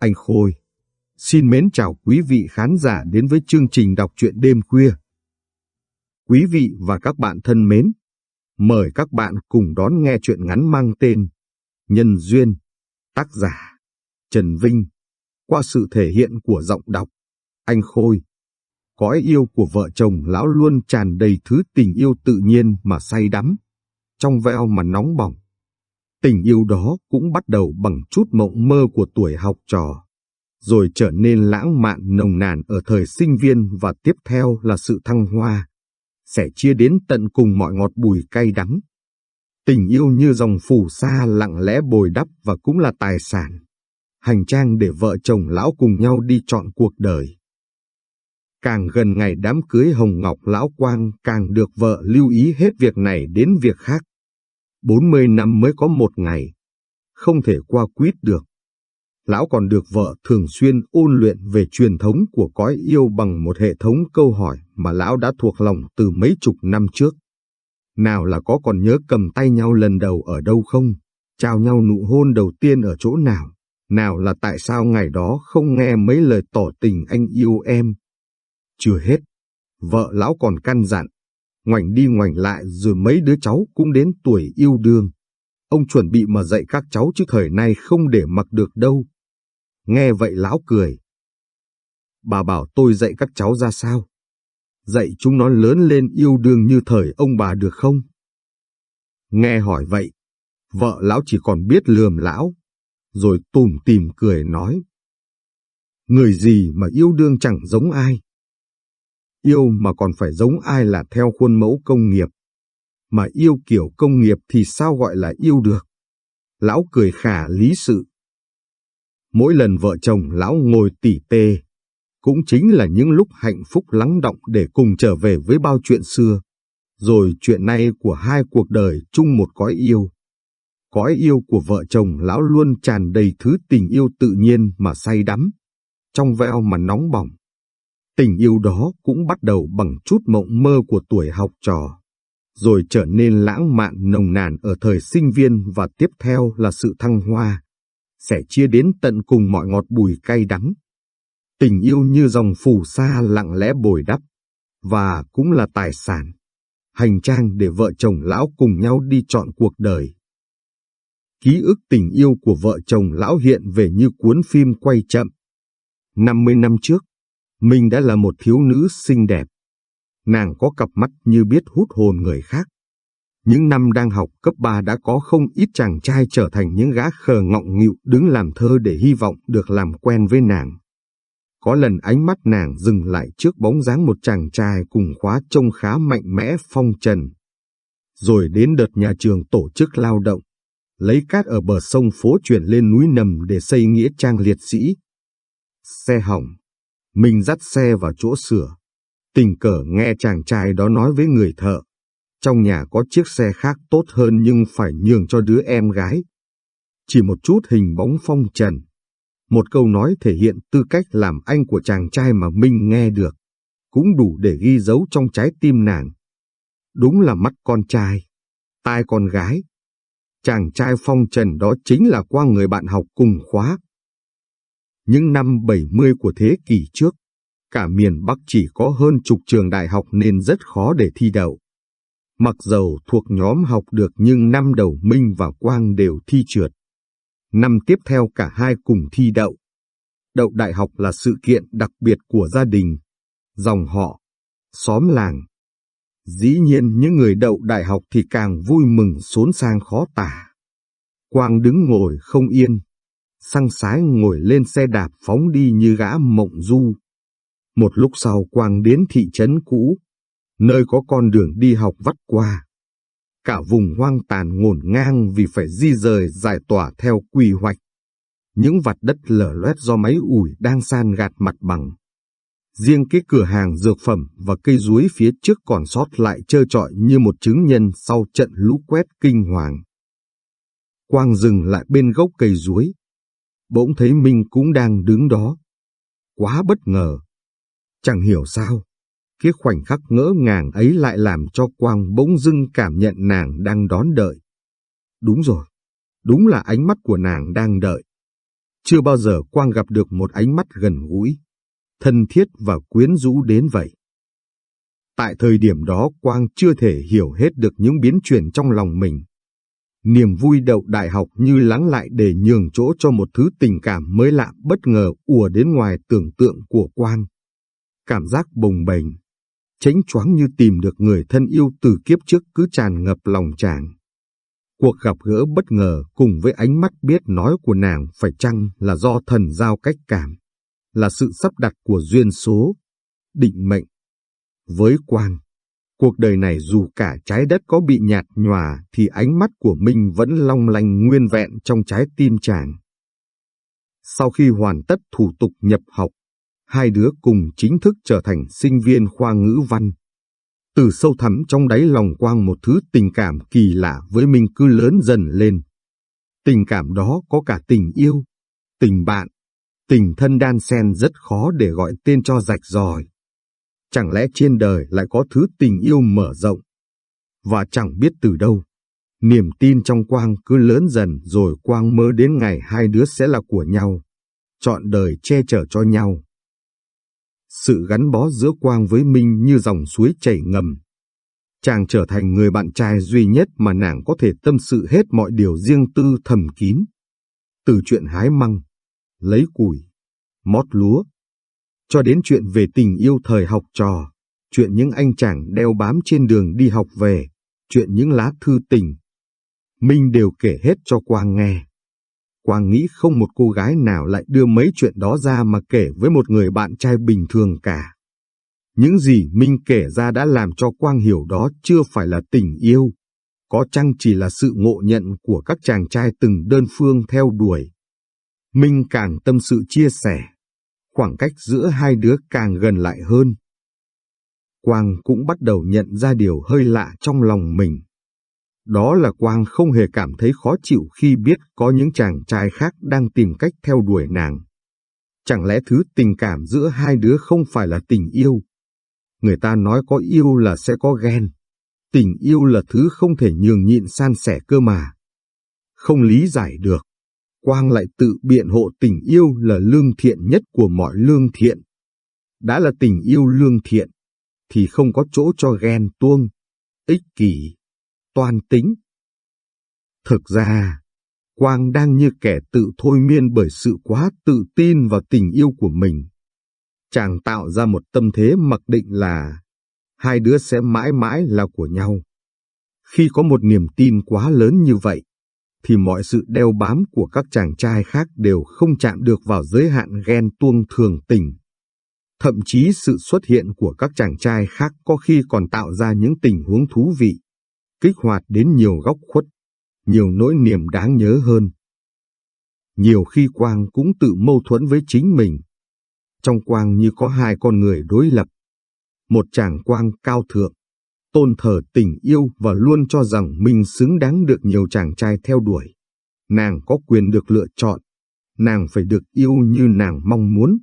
Anh Khôi. Xin mến chào quý vị khán giả đến với chương trình đọc truyện đêm khuya. Quý vị và các bạn thân mến, mời các bạn cùng đón nghe truyện ngắn mang tên Nhân Duyên, tác giả Trần Vinh, qua sự thể hiện của giọng đọc Anh Khôi. Cõi yêu của vợ chồng lão luôn tràn đầy thứ tình yêu tự nhiên mà say đắm, trong veo mà nóng bỏng. Tình yêu đó cũng bắt đầu bằng chút mộng mơ của tuổi học trò, rồi trở nên lãng mạn nồng nàn ở thời sinh viên và tiếp theo là sự thăng hoa, sẽ chia đến tận cùng mọi ngọt bùi cay đắng. Tình yêu như dòng phù sa lặng lẽ bồi đắp và cũng là tài sản. Hành trang để vợ chồng lão cùng nhau đi chọn cuộc đời. Càng gần ngày đám cưới Hồng Ngọc Lão Quang càng được vợ lưu ý hết việc này đến việc khác. 40 năm mới có một ngày, không thể qua quýt được. Lão còn được vợ thường xuyên ôn luyện về truyền thống của cõi yêu bằng một hệ thống câu hỏi mà lão đã thuộc lòng từ mấy chục năm trước. Nào là có còn nhớ cầm tay nhau lần đầu ở đâu không? Chào nhau nụ hôn đầu tiên ở chỗ nào? Nào là tại sao ngày đó không nghe mấy lời tỏ tình anh yêu em? Chưa hết, vợ lão còn căn dặn, ngoảnh đi ngoảnh lại rồi mấy đứa cháu cũng đến tuổi yêu đương. Ông chuẩn bị mà dạy các cháu chứ thời nay không để mặc được đâu. Nghe vậy lão cười. Bà bảo tôi dạy các cháu ra sao? Dạy chúng nó lớn lên yêu đương như thời ông bà được không? Nghe hỏi vậy, vợ lão chỉ còn biết lườm lão, rồi tùm tìm cười nói. Người gì mà yêu đương chẳng giống ai? Yêu mà còn phải giống ai là theo khuôn mẫu công nghiệp. Mà yêu kiểu công nghiệp thì sao gọi là yêu được? Lão cười khả lý sự. Mỗi lần vợ chồng lão ngồi tỉ tê, cũng chính là những lúc hạnh phúc lắng động để cùng trở về với bao chuyện xưa, rồi chuyện nay của hai cuộc đời chung một cõi yêu. Cõi yêu của vợ chồng lão luôn tràn đầy thứ tình yêu tự nhiên mà say đắm, trong veo mà nóng bỏng. Tình yêu đó cũng bắt đầu bằng chút mộng mơ của tuổi học trò, rồi trở nên lãng mạn nồng nàn ở thời sinh viên và tiếp theo là sự thăng hoa, sẽ chia đến tận cùng mọi ngọt bùi cay đắng. Tình yêu như dòng phù sa lặng lẽ bồi đắp, và cũng là tài sản, hành trang để vợ chồng lão cùng nhau đi chọn cuộc đời. Ký ức tình yêu của vợ chồng lão hiện về như cuốn phim quay chậm. 50 năm trước, mình đã là một thiếu nữ xinh đẹp. Nàng có cặp mắt như biết hút hồn người khác. Những năm đang học cấp 3 đã có không ít chàng trai trở thành những gã khờ ngọng nghịu đứng làm thơ để hy vọng được làm quen với nàng. Có lần ánh mắt nàng dừng lại trước bóng dáng một chàng trai cùng khóa trông khá mạnh mẽ phong trần. Rồi đến đợt nhà trường tổ chức lao động, lấy cát ở bờ sông phố chuyển lên núi nầm để xây nghĩa trang liệt sĩ. Xe hỏng, mình dắt xe vào chỗ sửa. Tình cờ nghe chàng trai đó nói với người thợ. Trong nhà có chiếc xe khác tốt hơn nhưng phải nhường cho đứa em gái. Chỉ một chút hình bóng phong trần. Một câu nói thể hiện tư cách làm anh của chàng trai mà Minh nghe được. Cũng đủ để ghi dấu trong trái tim nàng. Đúng là mắt con trai, tai con gái. Chàng trai phong trần đó chính là qua người bạn học cùng khóa những năm 70 của thế kỷ trước, cả miền Bắc chỉ có hơn chục trường đại học nên rất khó để thi đậu. Mặc dầu thuộc nhóm học được nhưng năm đầu Minh và Quang đều thi trượt. Năm tiếp theo cả hai cùng thi đậu. Đậu đại học là sự kiện đặc biệt của gia đình, dòng họ, xóm làng. Dĩ nhiên những người đậu đại học thì càng vui mừng xốn sang khó tả. Quang đứng ngồi không yên, Sang sái ngồi lên xe đạp phóng đi như gã mộng du. Một lúc sau Quang đến thị trấn cũ, nơi có con đường đi học vắt qua. Cả vùng hoang tàn ngổn ngang vì phải di rời giải tỏa theo quy hoạch. Những vặt đất lở loét do máy ủi đang san gạt mặt bằng. Riêng cái cửa hàng dược phẩm và cây ruối phía trước còn sót lại trơ trọi như một chứng nhân sau trận lũ quét kinh hoàng. Quang dừng lại bên gốc cây ruối, bỗng thấy Minh cũng đang đứng đó. Quá bất ngờ. Chẳng hiểu sao, cái khoảnh khắc ngỡ ngàng ấy lại làm cho Quang bỗng dưng cảm nhận nàng đang đón đợi. Đúng rồi, đúng là ánh mắt của nàng đang đợi. Chưa bao giờ Quang gặp được một ánh mắt gần gũi, thân thiết và quyến rũ đến vậy. Tại thời điểm đó Quang chưa thể hiểu hết được những biến chuyển trong lòng mình. Niềm vui đậu đại học như lắng lại để nhường chỗ cho một thứ tình cảm mới lạ bất ngờ ùa đến ngoài tưởng tượng của Quang. Cảm giác bồng bềnh, chánh choáng như tìm được người thân yêu từ kiếp trước cứ tràn ngập lòng chàng. Cuộc gặp gỡ bất ngờ cùng với ánh mắt biết nói của nàng phải chăng là do thần giao cách cảm, là sự sắp đặt của duyên số, định mệnh. Với Quang, cuộc đời này dù cả trái đất có bị nhạt nhòa thì ánh mắt của Minh vẫn long lanh nguyên vẹn trong trái tim chàng. Sau khi hoàn tất thủ tục nhập học, hai đứa cùng chính thức trở thành sinh viên khoa ngữ văn. Từ sâu thẳm trong đáy lòng Quang một thứ tình cảm kỳ lạ với Minh cứ lớn dần lên. Tình cảm đó có cả tình yêu, tình bạn, tình thân đan xen rất khó để gọi tên cho rạch ròi. Chẳng lẽ trên đời lại có thứ tình yêu mở rộng? Và chẳng biết từ đâu, niềm tin trong Quang cứ lớn dần rồi Quang mơ đến ngày hai đứa sẽ là của nhau, chọn đời che chở cho nhau. Sự gắn bó giữa Quang với Minh như dòng suối chảy ngầm. Chàng trở thành người bạn trai duy nhất mà nàng có thể tâm sự hết mọi điều riêng tư thầm kín. Từ chuyện hái măng, lấy củi, mót lúa, cho đến chuyện về tình yêu thời học trò, chuyện những anh chàng đeo bám trên đường đi học về, chuyện những lá thư tình. Minh đều kể hết cho Quang nghe. Quang nghĩ không một cô gái nào lại đưa mấy chuyện đó ra mà kể với một người bạn trai bình thường cả. Những gì Minh kể ra đã làm cho Quang hiểu đó chưa phải là tình yêu, có chăng chỉ là sự ngộ nhận của các chàng trai từng đơn phương theo đuổi. Minh càng tâm sự chia sẻ, khoảng cách giữa hai đứa càng gần lại hơn. Quang cũng bắt đầu nhận ra điều hơi lạ trong lòng mình. Đó là Quang không hề cảm thấy khó chịu khi biết có những chàng trai khác đang tìm cách theo đuổi nàng. Chẳng lẽ thứ tình cảm giữa hai đứa không phải là tình yêu? Người ta nói có yêu là sẽ có ghen. Tình yêu là thứ không thể nhường nhịn san sẻ cơ mà. Không lý giải được. Quang lại tự biện hộ tình yêu là lương thiện nhất của mọi lương thiện. Đã là tình yêu lương thiện, thì không có chỗ cho ghen tuông, ích kỷ, toan tính. Thực ra, Quang đang như kẻ tự thôi miên bởi sự quá tự tin vào tình yêu của mình. Chàng tạo ra một tâm thế mặc định là hai đứa sẽ mãi mãi là của nhau. Khi có một niềm tin quá lớn như vậy, thì mọi sự đeo bám của các chàng trai khác đều không chạm được vào giới hạn ghen tuông thường tình. Thậm chí sự xuất hiện của các chàng trai khác có khi còn tạo ra những tình huống thú vị, kích hoạt đến nhiều góc khuất, nhiều nỗi niềm đáng nhớ hơn. Nhiều khi Quang cũng tự mâu thuẫn với chính mình. Trong Quang như có hai con người đối lập. Một chàng Quang cao thượng, tôn thờ tình yêu và luôn cho rằng mình xứng đáng được nhiều chàng trai theo đuổi. Nàng có quyền được lựa chọn, nàng phải được yêu như nàng mong muốn.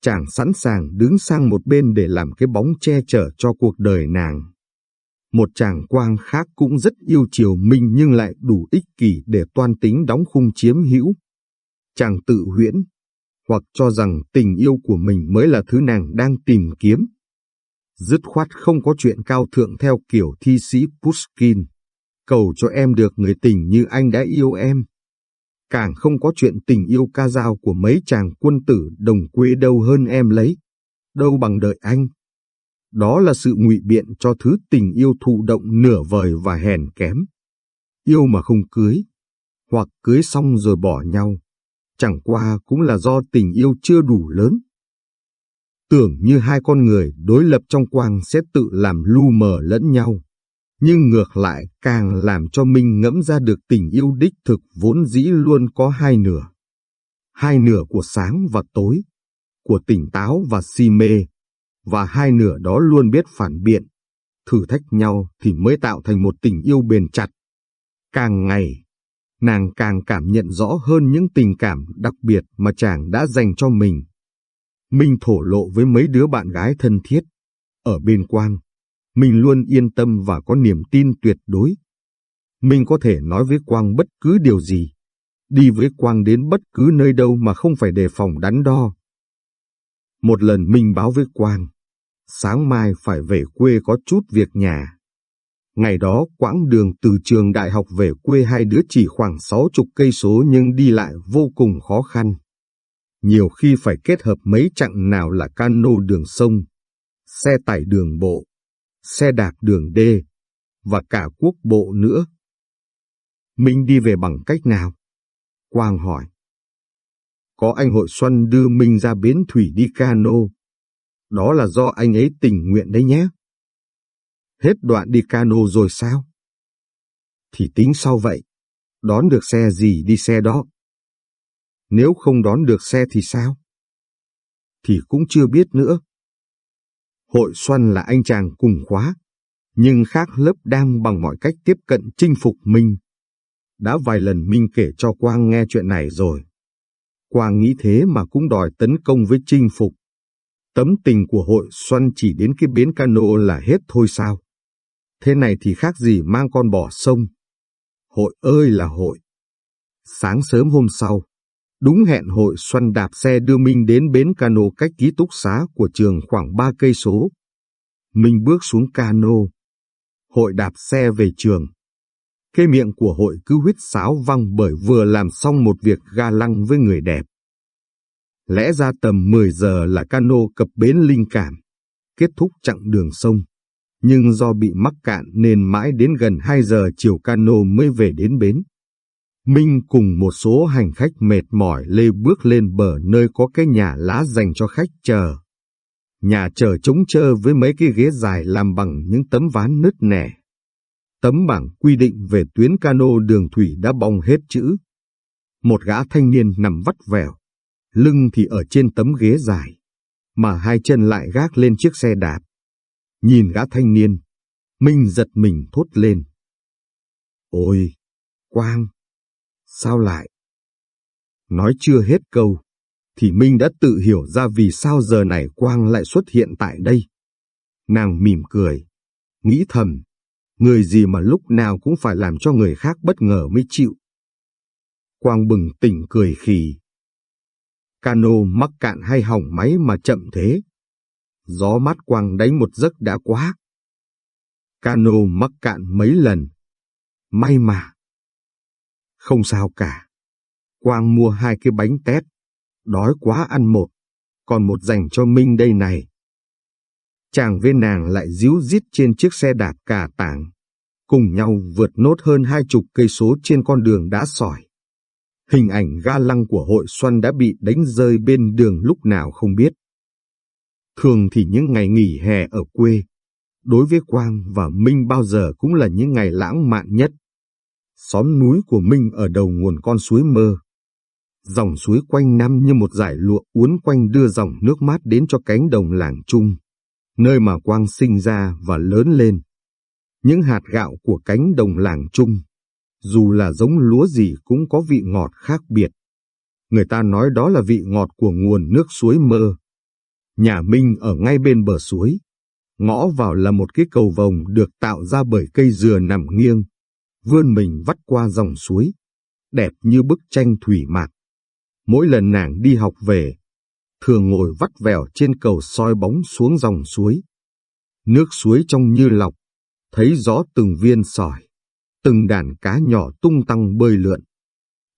Chàng sẵn sàng đứng sang một bên để làm cái bóng che chở cho cuộc đời nàng. Một chàng quang khác cũng rất yêu chiều mình nhưng lại đủ ích kỷ để toan tính đóng khung chiếm hữu. Chàng tự huyễn, hoặc cho rằng tình yêu của mình mới là thứ nàng đang tìm kiếm dứt khoát không có chuyện cao thượng theo kiểu thi sĩ Pushkin. Cầu cho em được người tình như anh đã yêu em. Càng không có chuyện tình yêu ca dao của mấy chàng quân tử đồng quê đâu hơn em lấy. Đâu bằng đợi anh. Đó là sự ngụy biện cho thứ tình yêu thụ động nửa vời và hèn kém. Yêu mà không cưới, hoặc cưới xong rồi bỏ nhau. Chẳng qua cũng là do tình yêu chưa đủ lớn tưởng như hai con người đối lập trong quang sẽ tự làm lu mờ lẫn nhau. Nhưng ngược lại càng làm cho Minh ngẫm ra được tình yêu đích thực vốn dĩ luôn có hai nửa. Hai nửa của sáng và tối, của tỉnh táo và si mê, và hai nửa đó luôn biết phản biện, thử thách nhau thì mới tạo thành một tình yêu bền chặt. Càng ngày, nàng càng cảm nhận rõ hơn những tình cảm đặc biệt mà chàng đã dành cho mình. Minh thổ lộ với mấy đứa bạn gái thân thiết. Ở bên Quang, mình luôn yên tâm và có niềm tin tuyệt đối. Mình có thể nói với Quang bất cứ điều gì. đi với Quang đến bất cứ nơi đâu mà không phải đề phòng đắn đo. Một lần mình báo với Quang, sáng mai phải về quê có chút việc nhà. Ngày đó quãng đường từ trường đại học về quê hai đứa chỉ khoảng sáu chục cây số nhưng đi lại vô cùng khó khăn. Nhiều khi phải kết hợp mấy chặng nào là cano đường sông, xe tải đường bộ, xe đạp đường đê, và cả quốc bộ nữa. Minh đi về bằng cách nào? Quang hỏi. Có anh hội Xuân đưa Minh ra bến thủy đi cano. Đó là do anh ấy tình nguyện đấy nhé. Hết đoạn đi cano rồi sao? Thì tính sau vậy. Đón được xe gì đi xe đó. Nếu không đón được xe thì sao? Thì cũng chưa biết nữa. Hội Xuân là anh chàng cùng khóa, nhưng khác lớp đang bằng mọi cách tiếp cận chinh phục Minh. Đã vài lần Minh kể cho Quang nghe chuyện này rồi. Quang nghĩ thế mà cũng đòi tấn công với chinh phục. Tấm tình của hội Xuân chỉ đến cái bến cano là hết thôi sao? Thế này thì khác gì mang con bỏ sông. Hội ơi là hội. Sáng sớm hôm sau, đúng hẹn hội Xuân đạp xe đưa Minh đến bến cano cách ký túc xá của trường khoảng ba cây số. Minh bước xuống cano. Hội đạp xe về trường. Cái miệng của hội cứ huyết sáo văng bởi vừa làm xong một việc ga lăng với người đẹp. Lẽ ra tầm 10 giờ là cano cập bến Linh Cảm, kết thúc chặng đường sông. Nhưng do bị mắc cạn nên mãi đến gần 2 giờ chiều cano mới về đến bến. Minh cùng một số hành khách mệt mỏi lê bước lên bờ nơi có cái nhà lá dành cho khách chờ. Nhà chờ trống trơ với mấy cái ghế dài làm bằng những tấm ván nứt nẻ. Tấm bảng quy định về tuyến cano đường thủy đã bong hết chữ. Một gã thanh niên nằm vắt vẻo, lưng thì ở trên tấm ghế dài, mà hai chân lại gác lên chiếc xe đạp. Nhìn gã thanh niên, Minh giật mình thốt lên. Ôi, Quang, sao lại? Nói chưa hết câu, thì Minh đã tự hiểu ra vì sao giờ này Quang lại xuất hiện tại đây. Nàng mỉm cười, nghĩ thầm, người gì mà lúc nào cũng phải làm cho người khác bất ngờ mới chịu. Quang bừng tỉnh cười khì. Cano mắc cạn hay hỏng máy mà chậm thế. Gió mát Quang đánh một giấc đã quá. Cano mắc cạn mấy lần. May mà. Không sao cả. Quang mua hai cái bánh tét. Đói quá ăn một. Còn một dành cho Minh đây này. Chàng với nàng lại díu dít trên chiếc xe đạp cà tảng. Cùng nhau vượt nốt hơn hai chục cây số trên con đường đã sỏi. Hình ảnh ga lăng của hội xuân đã bị đánh rơi bên đường lúc nào không biết. Thường thì những ngày nghỉ hè ở quê, đối với Quang và Minh bao giờ cũng là những ngày lãng mạn nhất. Xóm núi của Minh ở đầu nguồn con suối mơ. Dòng suối quanh năm như một dải lụa uốn quanh đưa dòng nước mát đến cho cánh đồng làng chung, nơi mà Quang sinh ra và lớn lên. Những hạt gạo của cánh đồng làng chung, dù là giống lúa gì cũng có vị ngọt khác biệt. Người ta nói đó là vị ngọt của nguồn nước suối mơ. Nhà Minh ở ngay bên bờ suối. Ngõ vào là một cái cầu vồng được tạo ra bởi cây dừa nằm nghiêng, vươn mình vắt qua dòng suối, đẹp như bức tranh thủy mạc. Mỗi lần nàng đi học về, thường ngồi vắt vẻo trên cầu soi bóng xuống dòng suối. Nước suối trong như lọc, thấy gió từng viên sỏi, từng đàn cá nhỏ tung tăng bơi lượn.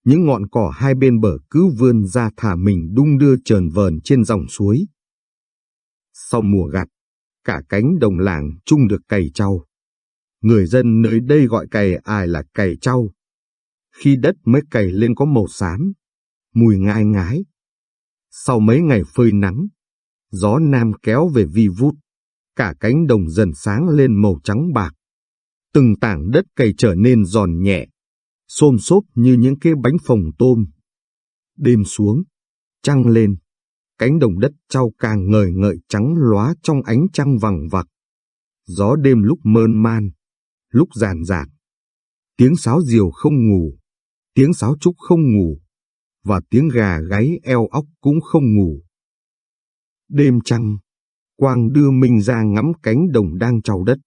Những ngọn cỏ hai bên bờ cứ vươn ra thả mình đung đưa trờn vờn trên dòng suối. Sau mùa gặt, cả cánh đồng làng chung được cày trâu. Người dân nơi đây gọi cày ai là cày trâu. Khi đất mới cày lên có màu xám, mùi ngai ngái. Sau mấy ngày phơi nắng, gió nam kéo về vi vút, cả cánh đồng dần sáng lên màu trắng bạc. Từng tảng đất cày trở nên giòn nhẹ, xôm xốp như những cái bánh phồng tôm. Đêm xuống, trăng lên, cánh đồng đất trao càng ngời ngợi trắng lóa trong ánh trăng vằng vặc. Gió đêm lúc mơn man, lúc ràn rạt. Tiếng sáo diều không ngủ, tiếng sáo trúc không ngủ, và tiếng gà gáy eo óc cũng không ngủ. Đêm trăng, Quang đưa Minh ra ngắm cánh đồng đang trào đất.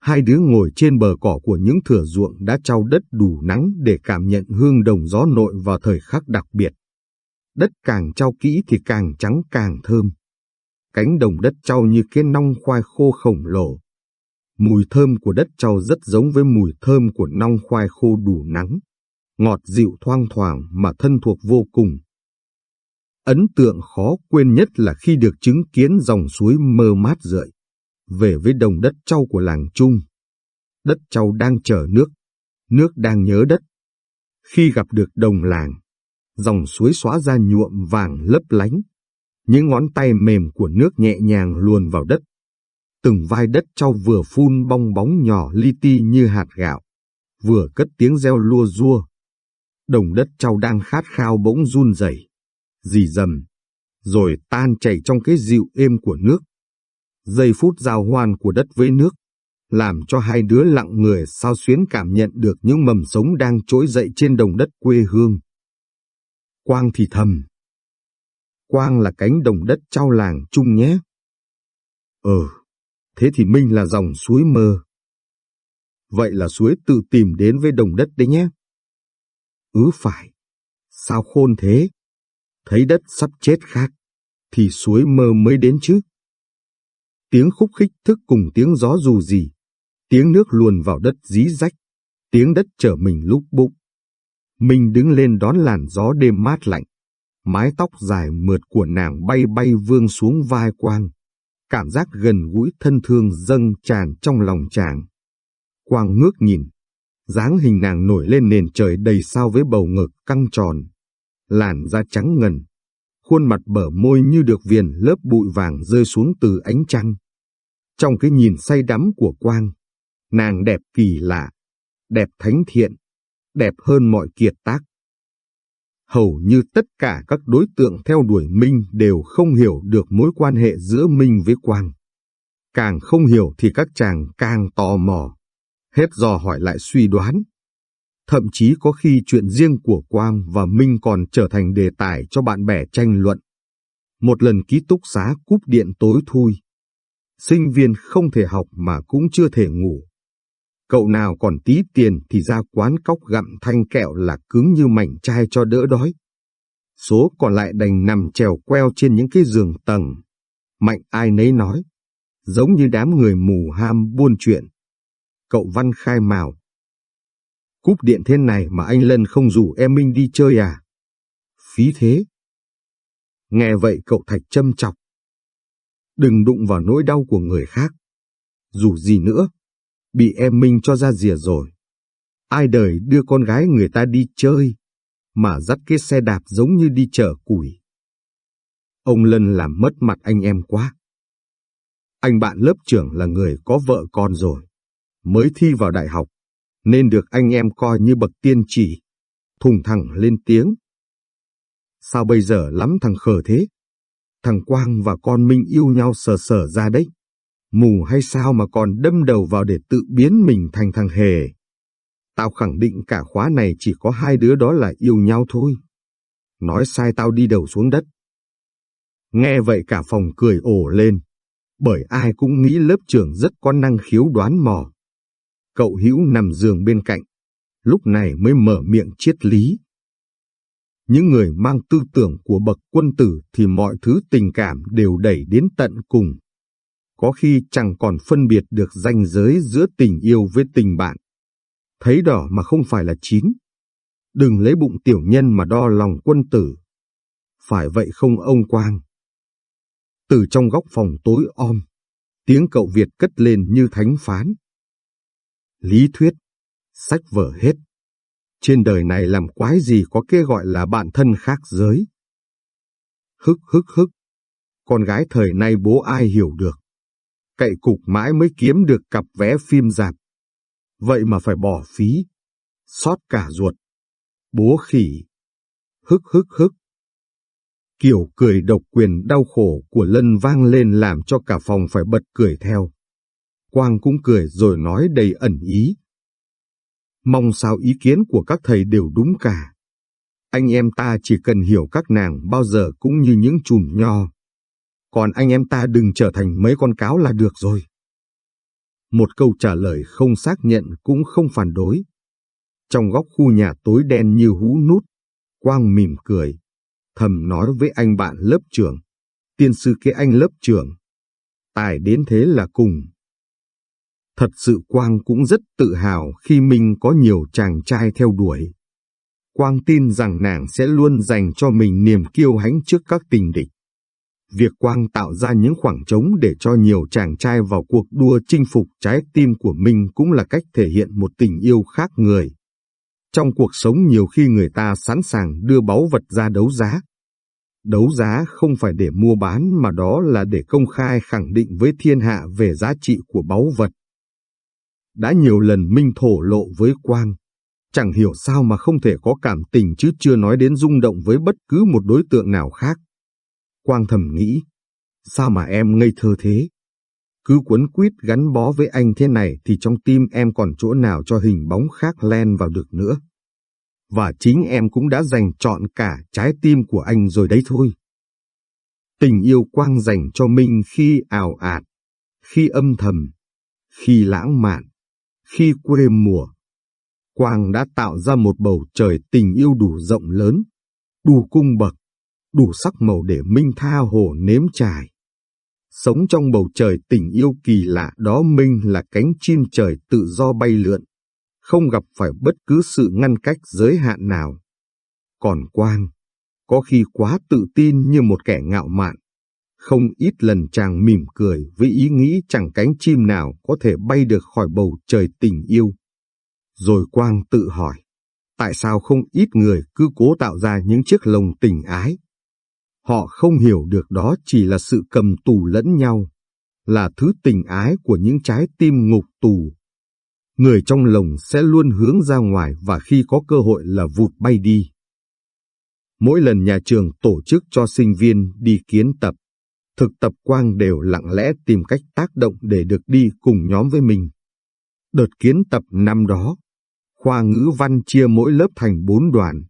Hai đứa ngồi trên bờ cỏ của những thửa ruộng đã trao đất đủ nắng để cảm nhận hương đồng gió nội vào thời khắc đặc biệt. Đất càng trao kỹ thì càng trắng càng thơm. Cánh đồng đất trao như cái nong khoai khô khổng lồ. Mùi thơm của đất trâu rất giống với mùi thơm của nong khoai khô đủ nắng. Ngọt dịu thoang thoảng mà thân thuộc vô cùng. Ấn tượng khó quên nhất là khi được chứng kiến dòng suối mơ mát rượi, về với đồng đất trâu của làng Trung. Đất trâu đang chờ nước, nước đang nhớ đất. Khi gặp được đồng làng, dòng suối xóa ra nhuộm vàng lấp lánh, những ngón tay mềm của nước nhẹ nhàng luồn vào đất. Từng vai đất trau vừa phun bong bóng nhỏ li ti như hạt gạo, vừa cất tiếng reo lua rua. Đồng đất trau đang khát khao bỗng run rẩy dì dầm, rồi tan chảy trong cái dịu êm của nước. Giây phút giao hoan của đất với nước, làm cho hai đứa lặng người sao xuyến cảm nhận được những mầm sống đang trỗi dậy trên đồng đất quê hương. Quang thì thầm. Quang là cánh đồng đất trao làng chung nhé. Ừ, thế thì Minh là dòng suối mơ. Vậy là suối tự tìm đến với đồng đất đấy nhé. Ừ phải, sao khôn thế? thấy đất sắp chết khác, thì suối mơ mới đến chứ. Tiếng khúc khích thức cùng tiếng gió dù gì, tiếng nước luồn vào đất dí rách, tiếng đất trở mình lúc bụng. Mình đứng lên đón làn gió đêm mát lạnh, mái tóc dài mượt của nàng bay bay vương xuống vai quang. Cảm giác gần gũi thân thương dâng tràn trong lòng chàng. Quang ngước nhìn, dáng hình nàng nổi lên nền trời đầy sao với bầu ngực căng tròn, làn da trắng ngần, khuôn mặt bở môi như được viền lớp bụi vàng rơi xuống từ ánh trăng. Trong cái nhìn say đắm của Quang, nàng đẹp kỳ lạ, đẹp thánh thiện, đẹp hơn mọi kiệt tác. Hầu như tất cả các đối tượng theo đuổi Minh đều không hiểu được mối quan hệ giữa Minh với Quang. Càng không hiểu thì các chàng càng tò mò, hết dò hỏi lại suy đoán, Thậm chí có khi chuyện riêng của Quang và Minh còn trở thành đề tài cho bạn bè tranh luận. Một lần ký túc xá cúp điện tối thui. Sinh viên không thể học mà cũng chưa thể ngủ. Cậu nào còn tí tiền thì ra quán cóc gặm thanh kẹo là cứng như mảnh chai cho đỡ đói. Số còn lại đành nằm trèo queo trên những cái giường tầng. Mạnh ai nấy nói, giống như đám người mù ham buôn chuyện. Cậu Văn khai mào, Cúp điện thế này mà anh Lân không rủ em Minh đi chơi à? Phí thế. Nghe vậy cậu Thạch châm chọc. Đừng đụng vào nỗi đau của người khác. Dù gì nữa, bị em Minh cho ra rìa rồi. Ai đời đưa con gái người ta đi chơi, mà dắt cái xe đạp giống như đi chở củi. Ông Lân làm mất mặt anh em quá. Anh bạn lớp trưởng là người có vợ con rồi, mới thi vào đại học, nên được anh em coi như bậc tiên chỉ. Thùng thẳng lên tiếng. Sao bây giờ lắm thằng khờ thế? Thằng Quang và con Minh yêu nhau sờ sờ ra đấy. Mù hay sao mà còn đâm đầu vào để tự biến mình thành thằng hề. Tao khẳng định cả khóa này chỉ có hai đứa đó là yêu nhau thôi. Nói sai tao đi đầu xuống đất. Nghe vậy cả phòng cười ổ lên, bởi ai cũng nghĩ lớp trưởng rất có năng khiếu đoán mò. Cậu hữu nằm giường bên cạnh, lúc này mới mở miệng triết lý. Những người mang tư tưởng của bậc quân tử thì mọi thứ tình cảm đều đẩy đến tận cùng. Có khi chẳng còn phân biệt được ranh giới giữa tình yêu với tình bạn. Thấy đỏ mà không phải là chín. Đừng lấy bụng tiểu nhân mà đo lòng quân tử. Phải vậy không ông Quang? Từ trong góc phòng tối om, tiếng cậu Việt cất lên như thánh phán lý thuyết, sách vở hết. Trên đời này làm quái gì có cái gọi là bạn thân khác giới. Hức hức hức, con gái thời nay bố ai hiểu được. Cậy cục mãi mới kiếm được cặp vé phim giảm Vậy mà phải bỏ phí, sót cả ruột. Bố khỉ, hức hức hức. Kiểu cười độc quyền đau khổ của Lân vang lên làm cho cả phòng phải bật cười theo. Quang cũng cười rồi nói đầy ẩn ý. Mong sao ý kiến của các thầy đều đúng cả. Anh em ta chỉ cần hiểu các nàng bao giờ cũng như những chùm nho. Còn anh em ta đừng trở thành mấy con cáo là được rồi. một câu trả lời không xác nhận cũng không phản đối. Trong góc khu nhà tối đen như hũ nút, Quang mỉm cười, thầm nói với anh bạn lớp trưởng, tiên sư kia anh lớp trưởng. Tài đến thế là cùng. Thật sự Quang cũng rất tự hào khi mình có nhiều chàng trai theo đuổi. Quang tin rằng nàng sẽ luôn dành cho mình niềm kiêu hãnh trước các tình địch. Việc Quang tạo ra những khoảng trống để cho nhiều chàng trai vào cuộc đua chinh phục trái tim của mình cũng là cách thể hiện một tình yêu khác người. Trong cuộc sống nhiều khi người ta sẵn sàng đưa báu vật ra đấu giá. Đấu giá không phải để mua bán mà đó là để công khai khẳng định với thiên hạ về giá trị của báu vật. Đã nhiều lần Minh thổ lộ với Quang, chẳng hiểu sao mà không thể có cảm tình chứ chưa nói đến rung động với bất cứ một đối tượng nào khác. Quang thầm nghĩ, sao mà em ngây thơ thế? Cứ quấn quýt gắn bó với anh thế này thì trong tim em còn chỗ nào cho hình bóng khác len vào được nữa. Và chính em cũng đã dành trọn cả trái tim của anh rồi đấy thôi. Tình yêu Quang dành cho Minh khi ảo ạt, khi âm thầm, khi lãng mạn, khi quê mùa. Quang đã tạo ra một bầu trời tình yêu đủ rộng lớn, đủ cung bậc, đủ sắc màu để Minh tha hồ nếm trải. Sống trong bầu trời tình yêu kỳ lạ đó Minh là cánh chim trời tự do bay lượn, không gặp phải bất cứ sự ngăn cách giới hạn nào. Còn Quang, có khi quá tự tin như một kẻ ngạo mạn. Không ít lần chàng mỉm cười với ý nghĩ chẳng cánh chim nào có thể bay được khỏi bầu trời tình yêu. Rồi Quang tự hỏi, tại sao không ít người cứ cố tạo ra những chiếc lồng tình ái, Họ không hiểu được đó chỉ là sự cầm tù lẫn nhau, là thứ tình ái của những trái tim ngục tù. Người trong lồng sẽ luôn hướng ra ngoài và khi có cơ hội là vụt bay đi. Mỗi lần nhà trường tổ chức cho sinh viên đi kiến tập, thực tập quang đều lặng lẽ tìm cách tác động để được đi cùng nhóm với mình. Đợt kiến tập năm đó, khoa ngữ văn chia mỗi lớp thành bốn đoàn,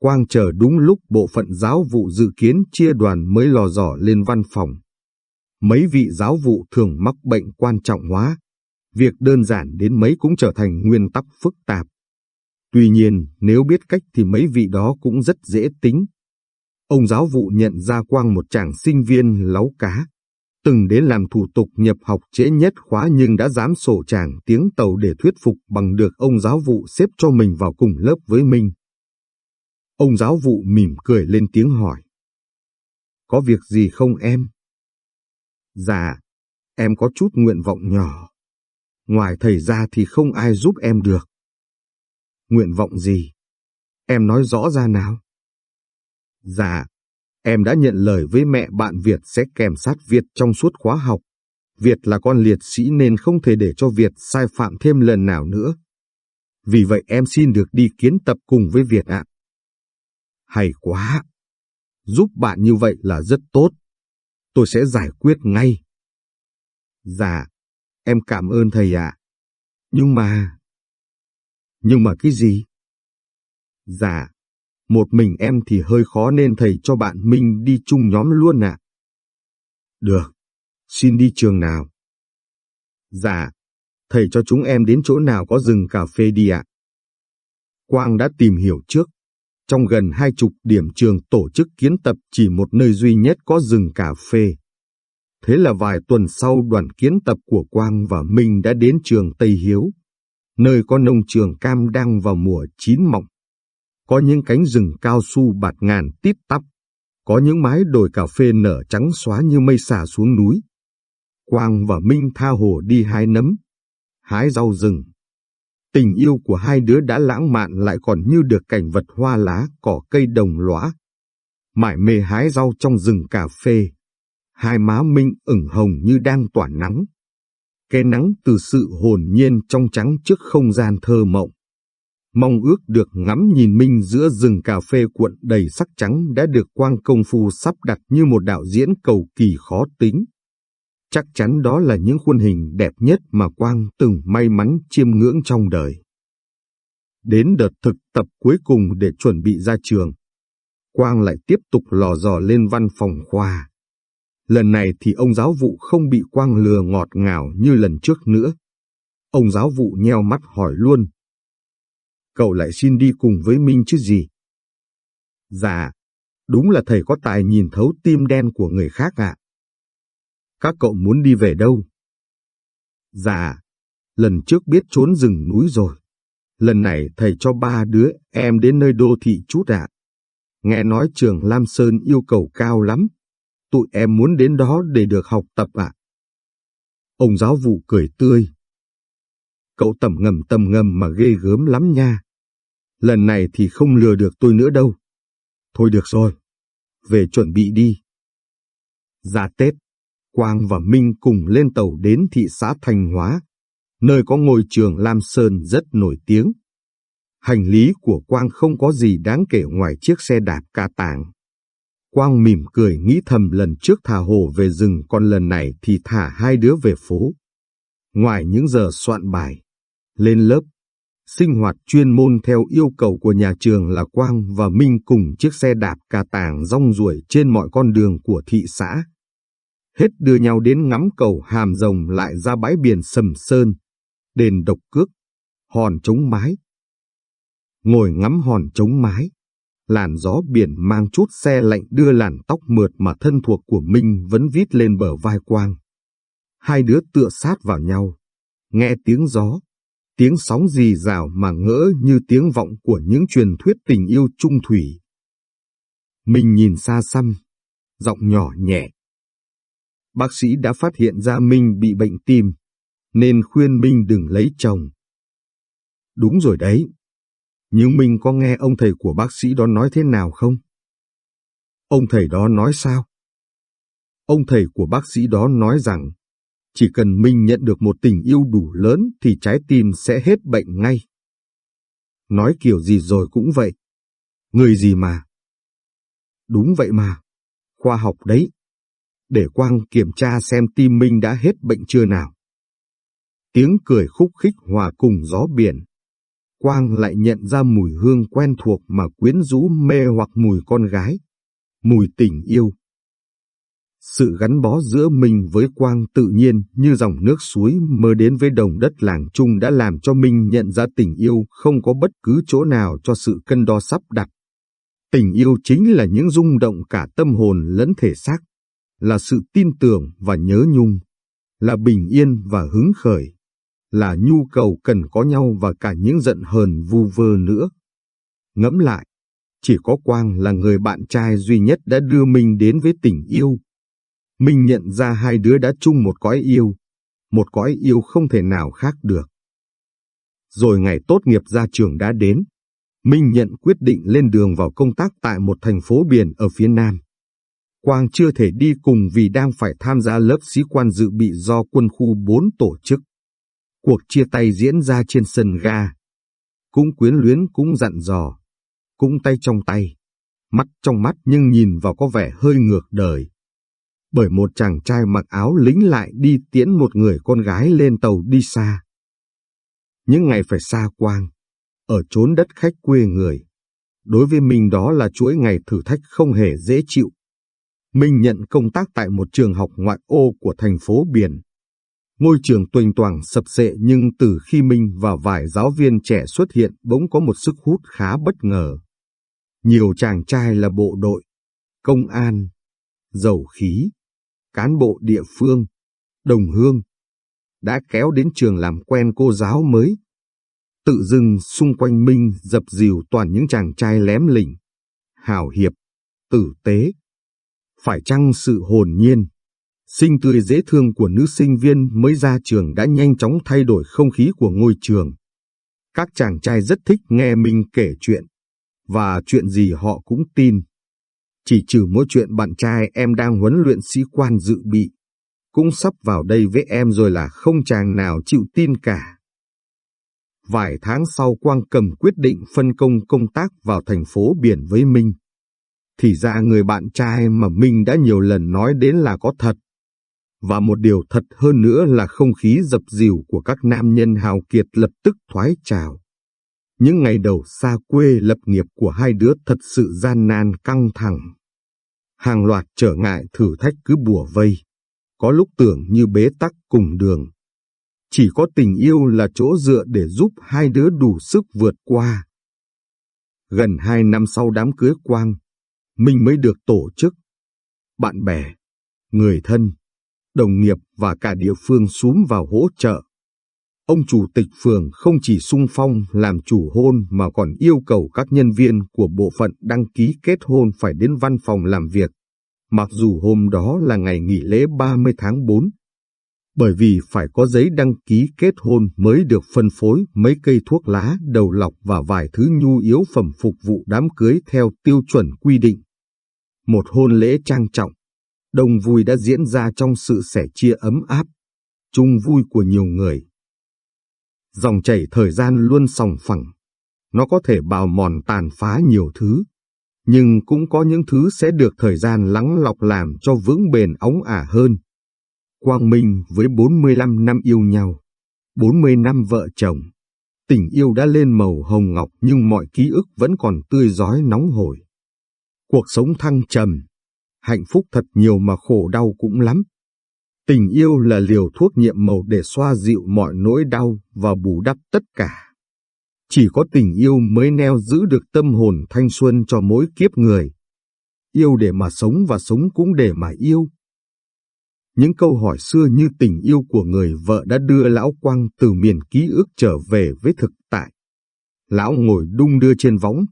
Quang chờ đúng lúc bộ phận giáo vụ dự kiến chia đoàn mới lò dò lên văn phòng. Mấy vị giáo vụ thường mắc bệnh quan trọng hóa. Việc đơn giản đến mấy cũng trở thành nguyên tắc phức tạp. Tuy nhiên, nếu biết cách thì mấy vị đó cũng rất dễ tính. Ông giáo vụ nhận ra Quang một chàng sinh viên láu cá. Từng đến làm thủ tục nhập học trễ nhất khóa nhưng đã dám sổ chàng tiếng tàu để thuyết phục bằng được ông giáo vụ xếp cho mình vào cùng lớp với mình. Ông giáo vụ mỉm cười lên tiếng hỏi. Có việc gì không em? Dạ, em có chút nguyện vọng nhỏ. Ngoài thầy ra thì không ai giúp em được. Nguyện vọng gì? Em nói rõ ra nào. Dạ, em đã nhận lời với mẹ bạn Việt sẽ kèm sát Việt trong suốt khóa học. Việt là con liệt sĩ nên không thể để cho Việt sai phạm thêm lần nào nữa. Vì vậy em xin được đi kiến tập cùng với Việt ạ. Hay quá! Giúp bạn như vậy là rất tốt. Tôi sẽ giải quyết ngay. Dạ, em cảm ơn thầy ạ. Nhưng mà... Nhưng mà cái gì? Dạ, một mình em thì hơi khó nên thầy cho bạn Minh đi chung nhóm luôn ạ. Được, xin đi trường nào? Dạ, thầy cho chúng em đến chỗ nào có rừng cà phê đi ạ. Quang đã tìm hiểu trước, trong gần hai chục điểm trường tổ chức kiến tập chỉ một nơi duy nhất có rừng cà phê. Thế là vài tuần sau đoàn kiến tập của Quang và Minh đã đến trường Tây Hiếu, nơi có nông trường cam đang vào mùa chín mọng. Có những cánh rừng cao su bạt ngàn tít tắp, có những mái đồi cà phê nở trắng xóa như mây xả xuống núi. Quang và Minh tha hồ đi hái nấm, hái rau rừng, Tình yêu của hai đứa đã lãng mạn lại còn như được cảnh vật hoa lá, cỏ cây đồng lõa. Mải mê hái rau trong rừng cà phê. Hai má Minh ửng hồng như đang tỏa nắng. Cái nắng từ sự hồn nhiên trong trắng trước không gian thơ mộng. Mong ước được ngắm nhìn Minh giữa rừng cà phê cuộn đầy sắc trắng đã được quang công phu sắp đặt như một đạo diễn cầu kỳ khó tính. Chắc chắn đó là những khuôn hình đẹp nhất mà Quang từng may mắn chiêm ngưỡng trong đời. Đến đợt thực tập cuối cùng để chuẩn bị ra trường, Quang lại tiếp tục lò dò lên văn phòng khoa. Lần này thì ông giáo vụ không bị Quang lừa ngọt ngào như lần trước nữa. Ông giáo vụ nheo mắt hỏi luôn. Cậu lại xin đi cùng với Minh chứ gì? Dạ, đúng là thầy có tài nhìn thấu tim đen của người khác ạ. Các cậu muốn đi về đâu? Dạ, lần trước biết trốn rừng núi rồi. Lần này thầy cho ba đứa em đến nơi đô thị chút ạ. Nghe nói trường Lam Sơn yêu cầu cao lắm. Tụi em muốn đến đó để được học tập ạ. Ông giáo vụ cười tươi. Cậu tầm ngầm tầm ngầm mà ghê gớm lắm nha. Lần này thì không lừa được tôi nữa đâu. Thôi được rồi, về chuẩn bị đi. Ra Tết, Quang và Minh cùng lên tàu đến thị xã Thanh Hóa, nơi có ngôi trường Lam Sơn rất nổi tiếng. Hành lý của Quang không có gì đáng kể ngoài chiếc xe đạp ca tàng. Quang mỉm cười nghĩ thầm lần trước thả hồ về rừng còn lần này thì thả hai đứa về phố. Ngoài những giờ soạn bài, lên lớp, sinh hoạt chuyên môn theo yêu cầu của nhà trường là Quang và Minh cùng chiếc xe đạp ca tàng rong ruổi trên mọi con đường của thị xã. Hết đưa nhau đến ngắm cầu hàm rồng lại ra bãi biển sầm sơn, đền độc cước, hòn trống mái. Ngồi ngắm hòn trống mái, làn gió biển mang chút xe lạnh đưa làn tóc mượt mà thân thuộc của Minh vẫn vít lên bờ vai Quang. Hai đứa tựa sát vào nhau, nghe tiếng gió, tiếng sóng rì rào mà ngỡ như tiếng vọng của những truyền thuyết tình yêu trung thủy. Mình nhìn xa xăm, giọng nhỏ nhẹ. Bác sĩ đã phát hiện ra Minh bị bệnh tim, nên khuyên Minh đừng lấy chồng. Đúng rồi đấy, nhưng Minh có nghe ông thầy của bác sĩ đó nói thế nào không? Ông thầy đó nói sao? Ông thầy của bác sĩ đó nói rằng chỉ cần Minh nhận được một tình yêu đủ lớn thì trái tim sẽ hết bệnh ngay. Nói kiểu gì rồi cũng vậy. Người gì mà? Đúng vậy mà. Khoa học đấy. Để Quang kiểm tra xem tim Minh đã hết bệnh chưa nào. Tiếng cười khúc khích hòa cùng gió biển. Quang lại nhận ra mùi hương quen thuộc mà quyến rũ mê hoặc mùi con gái. Mùi tình yêu. Sự gắn bó giữa mình với Quang tự nhiên như dòng nước suối mơ đến với đồng đất làng chung đã làm cho Minh nhận ra tình yêu không có bất cứ chỗ nào cho sự cân đo sắp đặt. Tình yêu chính là những rung động cả tâm hồn lẫn thể xác, là sự tin tưởng và nhớ nhung, là bình yên và hứng khởi, là nhu cầu cần có nhau và cả những giận hờn vu vơ nữa. Ngẫm lại, chỉ có Quang là người bạn trai duy nhất đã đưa mình đến với tình yêu Minh nhận ra hai đứa đã chung một cõi yêu, một cõi yêu không thể nào khác được. Rồi ngày tốt nghiệp ra trường đã đến, Minh nhận quyết định lên đường vào công tác tại một thành phố biển ở phía Nam. Quang chưa thể đi cùng vì đang phải tham gia lớp sĩ quan dự bị do quân khu 4 tổ chức. Cuộc chia tay diễn ra trên sân ga. Cũng quyến luyến cũng dặn dò, cũng tay trong tay, mắt trong mắt nhưng nhìn vào có vẻ hơi ngược đời bởi một chàng trai mặc áo lính lại đi tiễn một người con gái lên tàu đi xa. Những ngày phải xa quang, ở chốn đất khách quê người, đối với mình đó là chuỗi ngày thử thách không hề dễ chịu. Minh nhận công tác tại một trường học ngoại ô của thành phố Biển. Ngôi trường tuềnh toàng sập sệ nhưng từ khi Minh và vài giáo viên trẻ xuất hiện bỗng có một sức hút khá bất ngờ. Nhiều chàng trai là bộ đội, công an, dầu khí, cán bộ địa phương, đồng hương, đã kéo đến trường làm quen cô giáo mới. Tự dưng xung quanh Minh dập dìu toàn những chàng trai lém lỉnh, hào hiệp, tử tế. Phải chăng sự hồn nhiên, sinh tươi dễ thương của nữ sinh viên mới ra trường đã nhanh chóng thay đổi không khí của ngôi trường. Các chàng trai rất thích nghe Minh kể chuyện, và chuyện gì họ cũng tin. Chỉ trừ mỗi chuyện bạn trai em đang huấn luyện sĩ quan dự bị, cũng sắp vào đây với em rồi là không chàng nào chịu tin cả. Vài tháng sau Quang cầm quyết định phân công công tác vào thành phố biển với Minh. Thì ra người bạn trai mà Minh đã nhiều lần nói đến là có thật. Và một điều thật hơn nữa là không khí dập dìu của các nam nhân hào kiệt lập tức thoái trào. Những ngày đầu xa quê lập nghiệp của hai đứa thật sự gian nan căng thẳng. Hàng loạt trở ngại thử thách cứ bùa vây, có lúc tưởng như bế tắc cùng đường. Chỉ có tình yêu là chỗ dựa để giúp hai đứa đủ sức vượt qua. Gần hai năm sau đám cưới Quang, mình mới được tổ chức. Bạn bè, người thân, đồng nghiệp và cả địa phương xuống vào hỗ trợ. Ông chủ tịch phường không chỉ sung phong làm chủ hôn mà còn yêu cầu các nhân viên của bộ phận đăng ký kết hôn phải đến văn phòng làm việc, mặc dù hôm đó là ngày nghỉ lễ 30 tháng 4. Bởi vì phải có giấy đăng ký kết hôn mới được phân phối mấy cây thuốc lá, đầu lọc và vài thứ nhu yếu phẩm phục vụ đám cưới theo tiêu chuẩn quy định. Một hôn lễ trang trọng, đông vui đã diễn ra trong sự sẻ chia ấm áp, chung vui của nhiều người. Dòng chảy thời gian luôn sòng phẳng, nó có thể bào mòn tàn phá nhiều thứ, nhưng cũng có những thứ sẽ được thời gian lắng lọc làm cho vững bền óng ả hơn. Quang Minh với 45 năm yêu nhau, 40 năm vợ chồng, tình yêu đã lên màu hồng ngọc nhưng mọi ký ức vẫn còn tươi giói nóng hổi. Cuộc sống thăng trầm, hạnh phúc thật nhiều mà khổ đau cũng lắm. Tình yêu là liều thuốc nhiệm màu để xoa dịu mọi nỗi đau và bù đắp tất cả. Chỉ có tình yêu mới neo giữ được tâm hồn thanh xuân cho mỗi kiếp người. Yêu để mà sống và sống cũng để mà yêu. Những câu hỏi xưa như tình yêu của người vợ đã đưa Lão Quang từ miền ký ức trở về với thực tại. Lão ngồi đung đưa trên võng,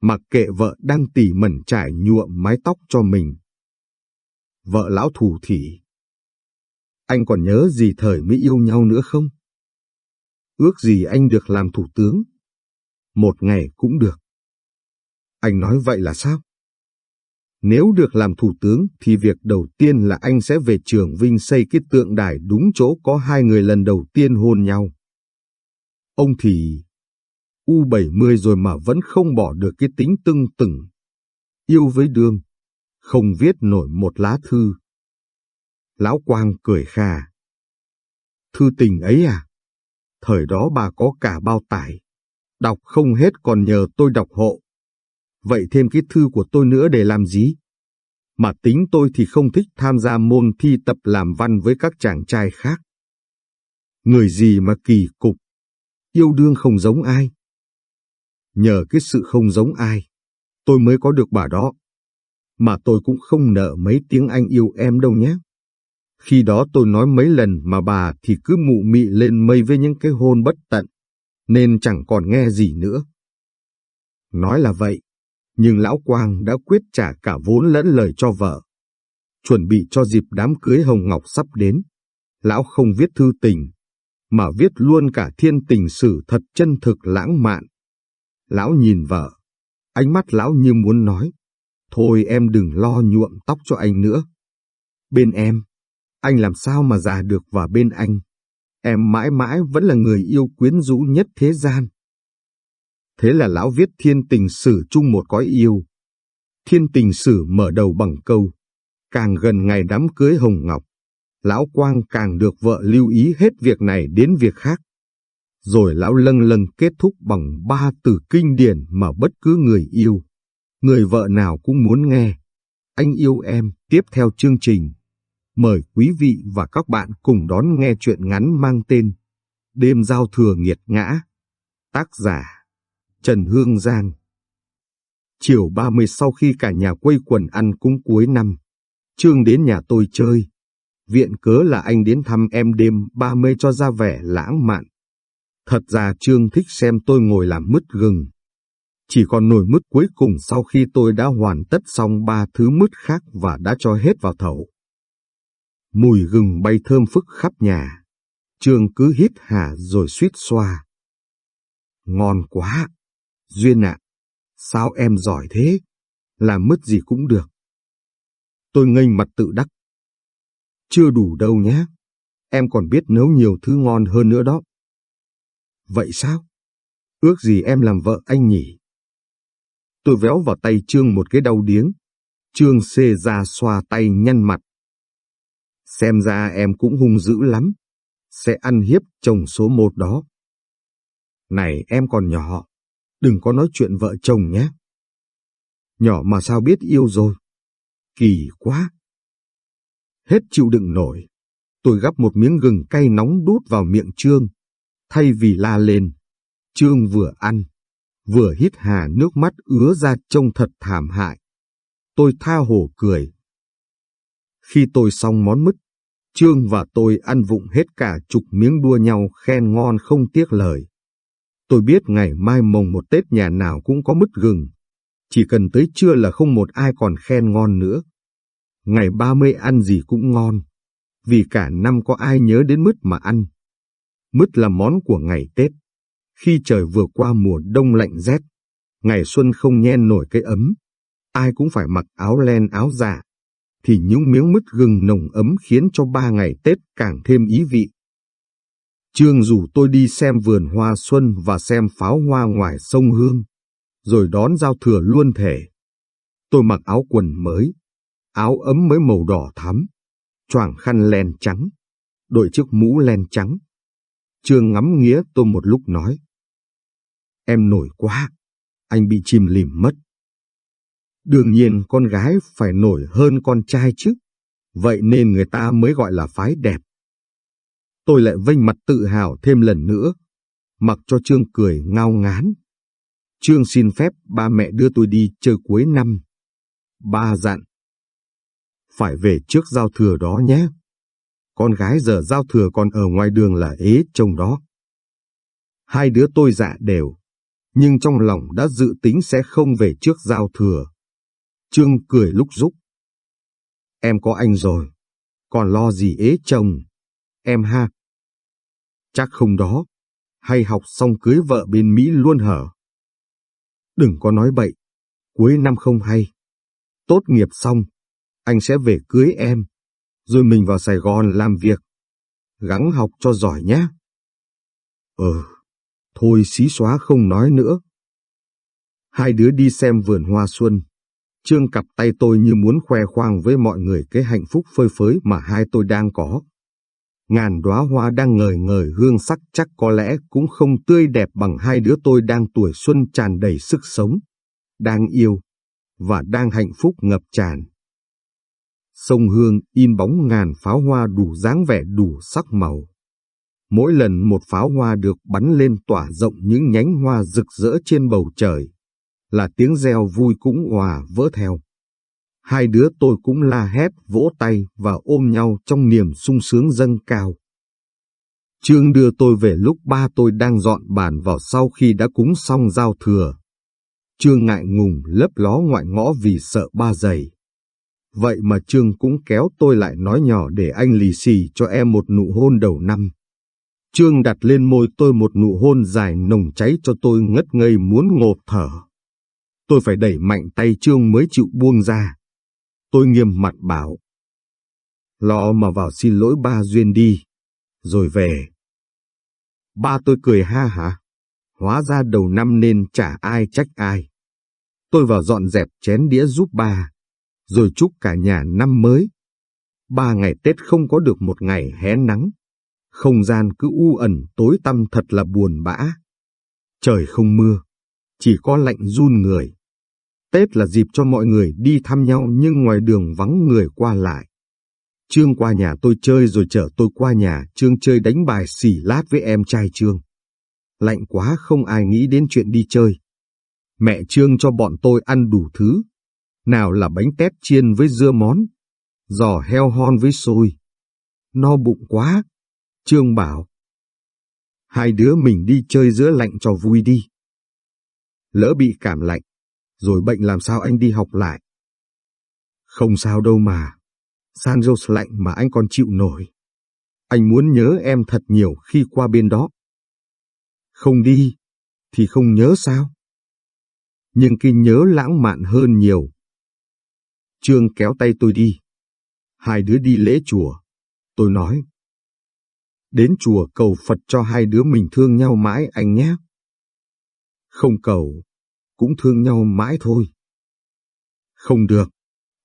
mặc kệ vợ đang tỉ mẩn trải nhuộm mái tóc cho mình. Vợ lão thủ thỉ. Anh còn nhớ gì thời mới yêu nhau nữa không? Ước gì anh được làm thủ tướng? Một ngày cũng được. Anh nói vậy là sao? Nếu được làm thủ tướng thì việc đầu tiên là anh sẽ về trường Vinh xây cái tượng đài đúng chỗ có hai người lần đầu tiên hôn nhau. Ông thì U70 rồi mà vẫn không bỏ được cái tính tưng tửng. Yêu với đương, không viết nổi một lá thư. Lão Quang cười khà. Thư tình ấy à? Thời đó bà có cả bao tải. Đọc không hết còn nhờ tôi đọc hộ. Vậy thêm cái thư của tôi nữa để làm gì? Mà tính tôi thì không thích tham gia môn thi tập làm văn với các chàng trai khác. Người gì mà kỳ cục, yêu đương không giống ai. Nhờ cái sự không giống ai, tôi mới có được bà đó. Mà tôi cũng không nợ mấy tiếng anh yêu em đâu nhé. Khi đó tôi nói mấy lần mà bà thì cứ mụ mị lên mây với những cái hôn bất tận, nên chẳng còn nghe gì nữa. Nói là vậy, nhưng Lão Quang đã quyết trả cả vốn lẫn lời cho vợ. Chuẩn bị cho dịp đám cưới Hồng Ngọc sắp đến, Lão không viết thư tình, mà viết luôn cả thiên tình sử thật chân thực lãng mạn. Lão nhìn vợ, ánh mắt lão như muốn nói, thôi em đừng lo nhuộm tóc cho anh nữa. Bên em, anh làm sao mà già được vào bên anh? Em mãi mãi vẫn là người yêu quyến rũ nhất thế gian. Thế là lão viết thiên tình sử chung một cõi yêu. Thiên tình sử mở đầu bằng câu, càng gần ngày đám cưới Hồng Ngọc, lão Quang càng được vợ lưu ý hết việc này đến việc khác. Rồi lão lâng lâng kết thúc bằng ba từ kinh điển mà bất cứ người yêu, người vợ nào cũng muốn nghe. Anh yêu em, tiếp theo chương trình. Mời quý vị và các bạn cùng đón nghe chuyện ngắn mang tên Đêm giao thừa nghiệt ngã. Tác giả Trần Hương Giang Chiều 30 sau khi cả nhà quây quần ăn cúng cuối năm, Trương đến nhà tôi chơi. Viện cớ là anh đến thăm em đêm 30 cho ra vẻ lãng mạn. Thật ra Trương thích xem tôi ngồi làm mứt gừng. Chỉ còn nồi mứt cuối cùng sau khi tôi đã hoàn tất xong ba thứ mứt khác và đã cho hết vào thầu. Mùi gừng bay thơm phức khắp nhà. Trương cứ hít hà rồi suýt xoa. Ngon quá! Duyên ạ, sao em giỏi thế? Làm mứt gì cũng được. Tôi nghênh mặt tự đắc. Chưa đủ đâu nhé. Em còn biết nấu nhiều thứ ngon hơn nữa đó. Vậy sao? Ước gì em làm vợ anh nhỉ? Tôi véo vào tay Trương một cái đau điếng. Trương xê ra xoa tay nhăn mặt. Xem ra em cũng hung dữ lắm. Sẽ ăn hiếp chồng số một đó. Này em còn nhỏ, đừng có nói chuyện vợ chồng nhé. Nhỏ mà sao biết yêu rồi. kỳ quá. Hết chịu đựng nổi. Tôi gắp một miếng gừng cay nóng đút vào miệng Trương. Thay vì la lên, Trương vừa ăn, vừa hít hà nước mắt ứa ra trông thật thảm hại. Tôi tha hồ cười. Khi tôi xong món mứt, Trương và tôi ăn vụng hết cả chục miếng đua nhau khen ngon không tiếc lời. Tôi biết ngày mai mồng một Tết nhà nào cũng có mứt gừng. Chỉ cần tới trưa là không một ai còn khen ngon nữa. Ngày ba mươi ăn gì cũng ngon. Vì cả năm có ai nhớ đến mứt mà ăn. Mứt là món của ngày Tết. Khi trời vừa qua mùa đông lạnh rét, ngày xuân không nhen nổi cái ấm. Ai cũng phải mặc áo len áo giả, Thì những miếng mứt gừng nồng ấm khiến cho ba ngày Tết càng thêm ý vị. Trương rủ tôi đi xem vườn hoa xuân và xem pháo hoa ngoài sông Hương, rồi đón giao thừa luôn thể. Tôi mặc áo quần mới, áo ấm mới màu đỏ thắm, choàng khăn len trắng, đội chiếc mũ len trắng. Trương ngắm nghía tôi một lúc nói. Em nổi quá, anh bị chìm lìm mất. Đương nhiên con gái phải nổi hơn con trai chứ, vậy nên người ta mới gọi là phái đẹp tôi lại vênh mặt tự hào thêm lần nữa, mặc cho Trương cười ngao ngán. Trương xin phép ba mẹ đưa tôi đi chơi cuối năm. Ba dặn. Phải về trước giao thừa đó nhé. Con gái giờ giao thừa còn ở ngoài đường là ế chồng đó. Hai đứa tôi dạ đều, nhưng trong lòng đã dự tính sẽ không về trước giao thừa. Trương cười lúc rúc. Em có anh rồi, còn lo gì ế chồng. Em ha. Chắc không đó, hay học xong cưới vợ bên Mỹ luôn hở. Đừng có nói bậy, cuối năm không hay. Tốt nghiệp xong, anh sẽ về cưới em, rồi mình vào Sài Gòn làm việc. Gắng học cho giỏi nhé. Ừ, thôi xí xóa không nói nữa. Hai đứa đi xem vườn hoa xuân. Trương cặp tay tôi như muốn khoe khoang với mọi người cái hạnh phúc phơi phới mà hai tôi đang có. Ngàn đóa hoa đang ngời ngời hương sắc chắc có lẽ cũng không tươi đẹp bằng hai đứa tôi đang tuổi xuân tràn đầy sức sống, đang yêu và đang hạnh phúc ngập tràn. Sông Hương in bóng ngàn pháo hoa đủ dáng vẻ đủ sắc màu. Mỗi lần một pháo hoa được bắn lên tỏa rộng những nhánh hoa rực rỡ trên bầu trời, là tiếng reo vui cũng hòa vỡ theo. Hai đứa tôi cũng la hét, vỗ tay và ôm nhau trong niềm sung sướng dâng cao. Trương đưa tôi về lúc ba tôi đang dọn bàn vào sau khi đã cúng xong giao thừa. Trương ngại ngùng lấp ló ngoại ngõ vì sợ ba giày. Vậy mà Trương cũng kéo tôi lại nói nhỏ để anh lì xì cho em một nụ hôn đầu năm. Trương đặt lên môi tôi một nụ hôn dài nồng cháy cho tôi ngất ngây muốn ngộp thở. Tôi phải đẩy mạnh tay Trương mới chịu buông ra. Tôi nghiêm mặt bảo. Lọ mà vào xin lỗi ba Duyên đi, rồi về. Ba tôi cười ha hả. Hóa ra đầu năm nên chả ai trách ai. Tôi vào dọn dẹp chén đĩa giúp ba, rồi chúc cả nhà năm mới. Ba ngày Tết không có được một ngày hé nắng. Không gian cứ u ẩn tối tăm thật là buồn bã. Trời không mưa, chỉ có lạnh run người. Tết là dịp cho mọi người đi thăm nhau nhưng ngoài đường vắng người qua lại. Trương qua nhà tôi chơi rồi chở tôi qua nhà Trương chơi đánh bài xỉ lát với em trai Trương. Lạnh quá không ai nghĩ đến chuyện đi chơi. Mẹ Trương cho bọn tôi ăn đủ thứ. Nào là bánh tét chiên với dưa món, giò heo hon với xôi. No bụng quá. Trương bảo. Hai đứa mình đi chơi giữa lạnh cho vui đi. Lỡ bị cảm lạnh, rồi bệnh làm sao anh đi học lại? Không sao đâu mà. San Jose lạnh mà anh còn chịu nổi. Anh muốn nhớ em thật nhiều khi qua bên đó. Không đi, thì không nhớ sao? Nhưng khi nhớ lãng mạn hơn nhiều. Trương kéo tay tôi đi. Hai đứa đi lễ chùa. Tôi nói. Đến chùa cầu Phật cho hai đứa mình thương nhau mãi anh nhé. Không cầu, cũng thương nhau mãi thôi. Không được,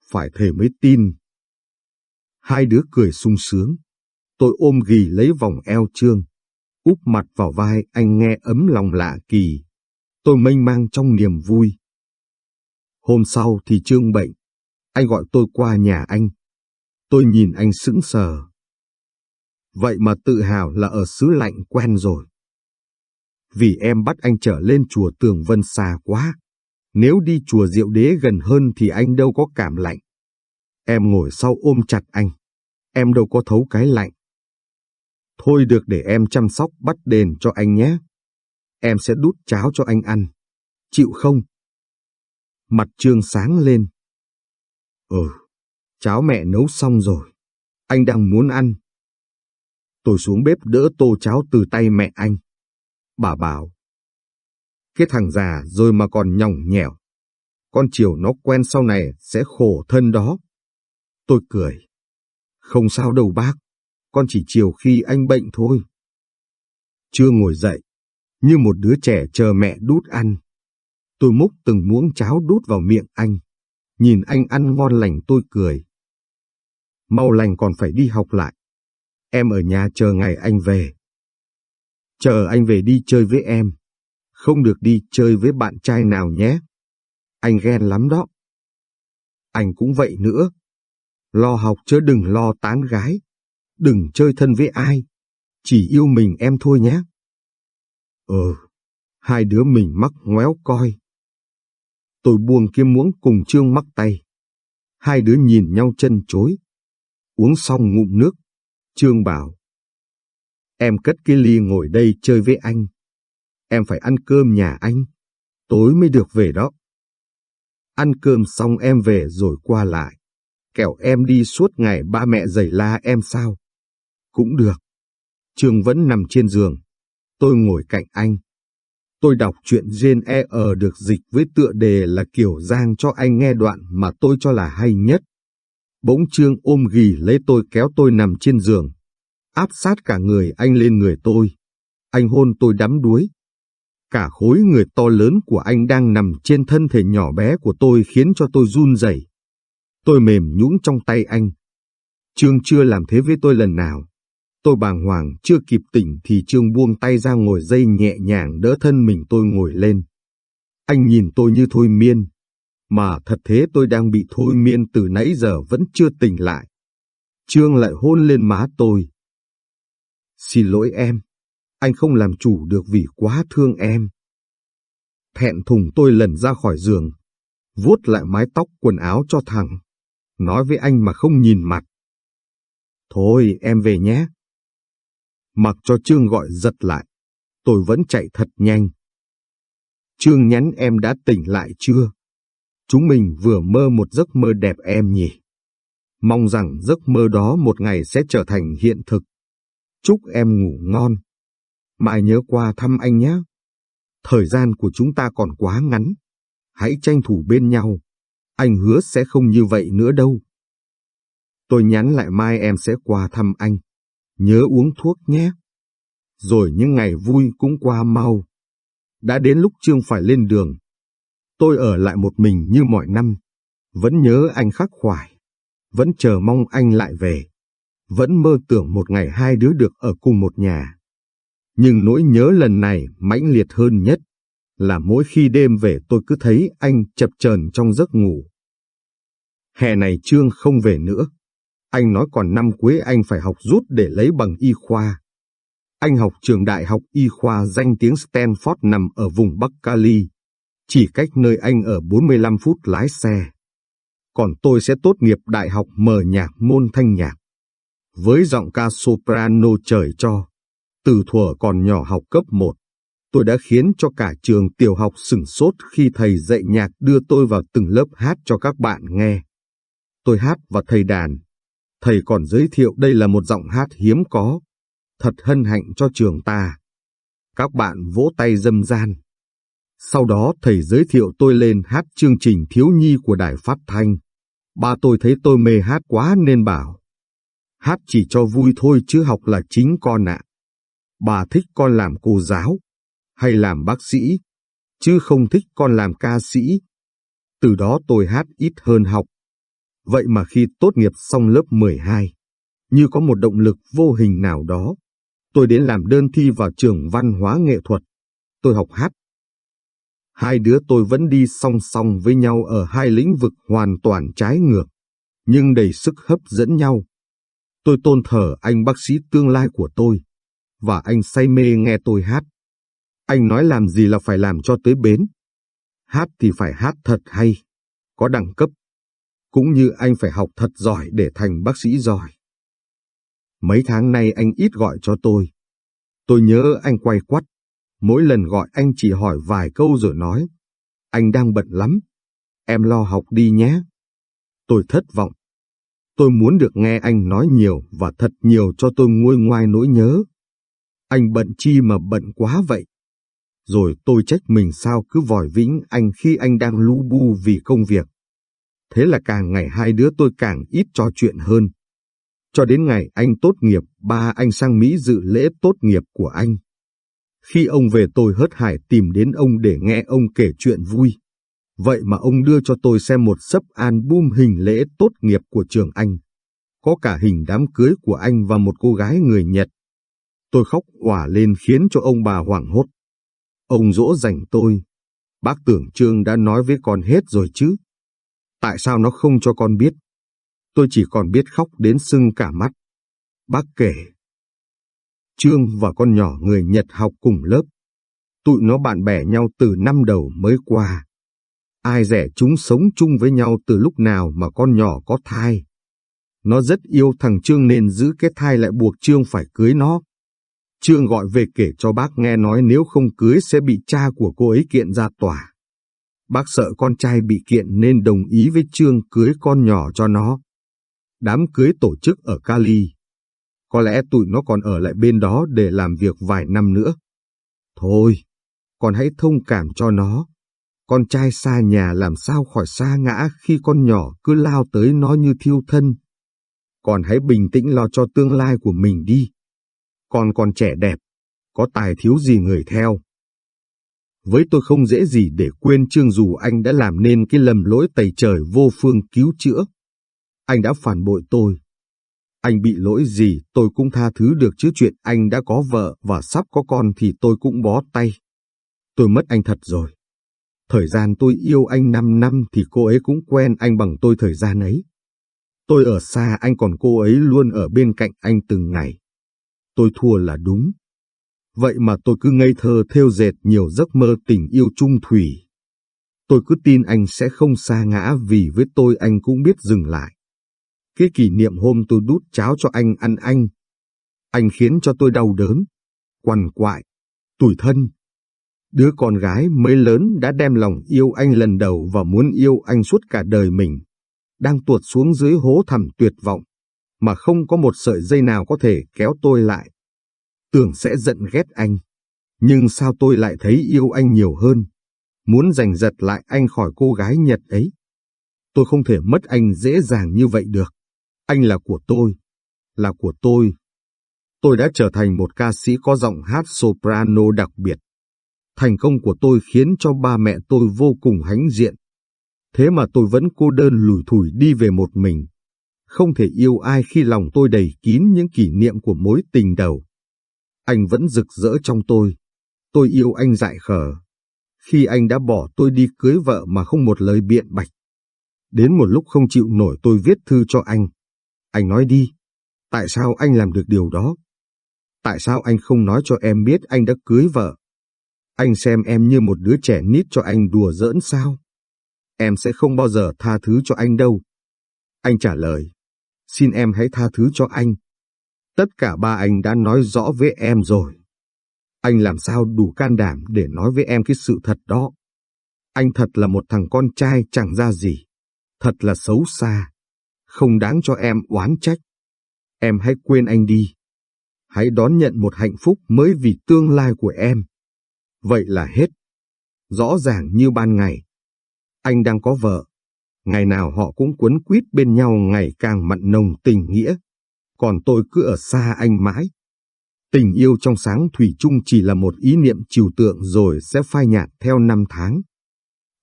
phải thề mới tin. Hai đứa cười sung sướng. Tôi ôm ghì lấy vòng eo Trương, úp mặt vào vai anh nghe ấm lòng lạ kỳ. Tôi mênh mang trong niềm vui. Hôm sau thì Trương bệnh, anh gọi tôi qua nhà anh. Tôi nhìn anh sững sờ. Vậy mà tự hào là ở xứ lạnh quen rồi. Vì em bắt anh trở lên chùa Tường Vân xa quá. Nếu đi chùa Diệu Đế gần hơn thì anh đâu có cảm lạnh. Em ngồi sau ôm chặt anh. Em đâu có thấu cái lạnh. Thôi được để em chăm sóc bắt đền cho anh nhé. Em sẽ đút cháo cho anh ăn. Chịu không? Mặt Trương sáng lên. Ừ, cháo mẹ nấu xong rồi. Anh đang muốn ăn. Tôi xuống bếp đỡ tô cháo từ tay mẹ anh. Bà bảo. Cái thằng già rồi mà còn nhỏng nhẻo. Con chiều nó quen sau này sẽ khổ thân đó. Tôi cười. Không sao đâu bác, con chỉ chiều khi anh bệnh thôi. Chưa ngồi dậy, như một đứa trẻ chờ mẹ đút ăn. Tôi múc từng muỗng cháo đút vào miệng anh. Nhìn anh ăn ngon lành tôi cười. Mau lành còn phải đi học lại. Em ở nhà chờ ngày anh về. Chờ anh về đi chơi với em. Không được đi chơi với bạn trai nào nhé. Anh ghen lắm đó. Anh cũng vậy nữa. Lo học chứ đừng lo tán gái. Đừng chơi thân với ai. Chỉ yêu mình em thôi nhé. Ừ, hai đứa mình mắc ngoéo coi. Tôi buông kiếm muỗng cùng Trương mắc tay. Hai đứa nhìn nhau chân chối. Uống xong ngụm nước, Trương bảo. Em cất cái ly ngồi đây chơi với anh. Em phải ăn cơm nhà anh. Tối mới được về đó. Ăn cơm xong em về rồi qua lại. Kẻo em đi suốt ngày ba mẹ giày la em sao? Cũng được. Trương vẫn nằm trên giường. Tôi ngồi cạnh anh. Tôi đọc chuyện Jane Eyre được dịch với tựa đề là kiểu Giang cho anh nghe đoạn mà tôi cho là hay nhất. Bỗng Trương ôm ghì lấy tôi kéo tôi nằm trên giường. Áp sát cả người anh lên người tôi. Anh hôn tôi đắm đuối. Cả khối người to lớn của anh đang nằm trên thân thể nhỏ bé của tôi khiến cho tôi run rẩy. Tôi mềm nhũn trong tay anh. Trương chưa làm thế với tôi lần nào. Tôi bàng hoàng chưa kịp tỉnh thì Trương buông tay ra ngồi dây nhẹ nhàng đỡ thân mình tôi ngồi lên. Anh nhìn tôi như thôi miên. Mà thật thế tôi đang bị thôi miên từ nãy giờ vẫn chưa tỉnh lại. Trương lại hôn lên má tôi. Xin lỗi em, anh không làm chủ được vì quá thương em. Thẹn thùng tôi lần ra khỏi giường, vuốt lại mái tóc quần áo cho thằng, nói với anh mà không nhìn mặt. Thôi em về nhé. Mặc cho Trương gọi giật lại, tôi vẫn chạy thật nhanh. Trương nhắn em đã tỉnh lại chưa? Chúng mình vừa mơ một giấc mơ đẹp em nhỉ? Mong rằng giấc mơ đó một ngày sẽ trở thành hiện thực. Chúc em ngủ ngon. Mãi nhớ qua thăm anh nhé. Thời gian của chúng ta còn quá ngắn. Hãy tranh thủ bên nhau. Anh hứa sẽ không như vậy nữa đâu. Tôi nhắn lại mai em sẽ qua thăm anh. Nhớ uống thuốc nhé. Rồi những ngày vui cũng qua mau. Đã đến lúc Trương phải lên đường. Tôi ở lại một mình như mọi năm. Vẫn nhớ anh khắc khoải. Vẫn chờ mong anh lại về. Vẫn mơ tưởng một ngày hai đứa được ở cùng một nhà. Nhưng nỗi nhớ lần này mãnh liệt hơn nhất là mỗi khi đêm về tôi cứ thấy anh chập chờn trong giấc ngủ. Hè này Trương không về nữa. Anh nói còn năm cuối anh phải học rút để lấy bằng y khoa. Anh học trường đại học y khoa danh tiếng Stanford nằm ở vùng Bắc Cali, chỉ cách nơi anh ở 45 phút lái xe. Còn tôi sẽ tốt nghiệp đại học mở nhạc môn thanh nhạc. Với giọng ca soprano trời cho, từ thuở còn nhỏ học cấp 1, tôi đã khiến cho cả trường tiểu học sửng sốt khi thầy dạy nhạc đưa tôi vào từng lớp hát cho các bạn nghe. Tôi hát và thầy đàn, thầy còn giới thiệu đây là một giọng hát hiếm có, thật hân hạnh cho trường ta. Các bạn vỗ tay dâm gian. Sau đó thầy giới thiệu tôi lên hát chương trình thiếu nhi của đài phát thanh. Ba tôi thấy tôi mê hát quá nên bảo. Hát chỉ cho vui thôi chứ học là chính con ạ. Bà thích con làm cô giáo, hay làm bác sĩ, chứ không thích con làm ca sĩ. Từ đó tôi hát ít hơn học. Vậy mà khi tốt nghiệp xong lớp 12, như có một động lực vô hình nào đó, tôi đến làm đơn thi vào trường văn hóa nghệ thuật. Tôi học hát. Hai đứa tôi vẫn đi song song với nhau ở hai lĩnh vực hoàn toàn trái ngược, nhưng đầy sức hấp dẫn nhau. Tôi tôn thờ anh bác sĩ tương lai của tôi, và anh say mê nghe tôi hát. Anh nói làm gì là phải làm cho tới bến. Hát thì phải hát thật hay, có đẳng cấp. Cũng như anh phải học thật giỏi để thành bác sĩ giỏi. Mấy tháng nay anh ít gọi cho tôi. Tôi nhớ anh quay quắt. Mỗi lần gọi anh chỉ hỏi vài câu rồi nói. Anh đang bận lắm. Em lo học đi nhé. Tôi thất vọng. Tôi muốn được nghe anh nói nhiều và thật nhiều cho tôi nguôi ngoai nỗi nhớ. Anh bận chi mà bận quá vậy? Rồi tôi trách mình sao cứ vòi vĩnh anh khi anh đang lu bu vì công việc. Thế là càng ngày hai đứa tôi càng ít trò chuyện hơn. Cho đến ngày anh tốt nghiệp, ba anh sang Mỹ dự lễ tốt nghiệp của anh. Khi ông về tôi hớt hải tìm đến ông để nghe ông kể chuyện vui. Vậy mà ông đưa cho tôi xem một sấp album hình lễ tốt nghiệp của trường anh. Có cả hình đám cưới của anh và một cô gái người Nhật. Tôi khóc òa lên khiến cho ông bà hoảng hốt. Ông dỗ dành tôi. Bác tưởng Trương đã nói với con hết rồi chứ. Tại sao nó không cho con biết? Tôi chỉ còn biết khóc đến sưng cả mắt. Bác kể. Trương và con nhỏ người Nhật học cùng lớp. Tụi nó bạn bè nhau từ năm đầu mới qua. Ai rẻ chúng sống chung với nhau từ lúc nào mà con nhỏ có thai. Nó rất yêu thằng Trương nên giữ cái thai lại buộc Trương phải cưới nó. Trương gọi về kể cho bác nghe nói nếu không cưới sẽ bị cha của cô ấy kiện ra tòa. Bác sợ con trai bị kiện nên đồng ý với Trương cưới con nhỏ cho nó. Đám cưới tổ chức ở Cali. Có lẽ tụi nó còn ở lại bên đó để làm việc vài năm nữa. Thôi, con hãy thông cảm cho nó. Con trai xa nhà làm sao khỏi xa ngã khi con nhỏ cứ lao tới nó như thiêu thân. Còn hãy bình tĩnh lo cho tương lai của mình đi. Con còn trẻ đẹp, có tài thiếu gì người theo. Với tôi không dễ gì để quên Trương dù anh đã làm nên cái lầm lỗi tày trời vô phương cứu chữa. Anh đã phản bội tôi. Anh bị lỗi gì, tôi cũng tha thứ được chứ chuyện anh đã có vợ và sắp có con thì tôi cũng bó tay. Tôi mất anh thật rồi. Thời gian tôi yêu anh 5 năm thì cô ấy cũng quen anh bằng tôi thời gian ấy. Tôi ở xa, anh còn cô ấy luôn ở bên cạnh anh từng ngày. Tôi thua là đúng. Vậy mà tôi cứ ngây thơ theo dệt nhiều giấc mơ tình yêu trung thủy. Tôi cứ tin anh sẽ không xa ngã vì với tôi anh cũng biết dừng lại. Cái kỷ niệm hôm tôi đút cháo cho anh ăn anh. Anh khiến cho tôi đau đớn, quằn quại, tủi thân. Đứa con gái mới lớn đã đem lòng yêu anh lần đầu và muốn yêu anh suốt cả đời mình. Đang tuột xuống dưới hố thẳm tuyệt vọng, mà không có một sợi dây nào có thể kéo tôi lại. Tưởng sẽ giận ghét anh, nhưng sao tôi lại thấy yêu anh nhiều hơn, muốn giành giật lại anh khỏi cô gái Nhật ấy. Tôi không thể mất anh dễ dàng như vậy được. Anh là của tôi, là của tôi. Tôi đã trở thành một ca sĩ có giọng hát soprano đặc biệt. Thành công của tôi khiến cho ba mẹ tôi vô cùng hãnh diện. Thế mà tôi vẫn cô đơn lủi thủi đi về một mình. Không thể yêu ai khi lòng tôi đầy kín những kỷ niệm của mối tình đầu. Anh vẫn rực rỡ trong tôi. Tôi yêu anh dại khờ. Khi anh đã bỏ tôi đi cưới vợ mà không một lời biện bạch. Đến một lúc không chịu nổi tôi viết thư cho anh. Anh nói đi, tại sao anh làm được điều đó? Tại sao anh không nói cho em biết anh đã cưới vợ? Anh xem em như một đứa trẻ nít cho anh đùa giỡn sao? Em sẽ không bao giờ tha thứ cho anh đâu. Anh trả lời, xin em hãy tha thứ cho anh. Tất cả ba anh đã nói rõ với em rồi. Anh làm sao đủ can đảm để nói với em cái sự thật đó. Anh thật là một thằng con trai chẳng ra gì. Thật là xấu xa không đáng cho em oán trách. Em hãy quên anh đi. Hãy đón nhận một hạnh phúc mới vì tương lai của em. Vậy là hết. Rõ ràng như ban ngày. Anh đang có vợ. Ngày nào họ cũng quấn quýt bên nhau ngày càng mặn nồng tình nghĩa. Còn tôi cứ ở xa anh mãi. Tình yêu trong sáng thủy chung chỉ là một ý niệm trừu tượng rồi sẽ phai nhạt theo năm tháng.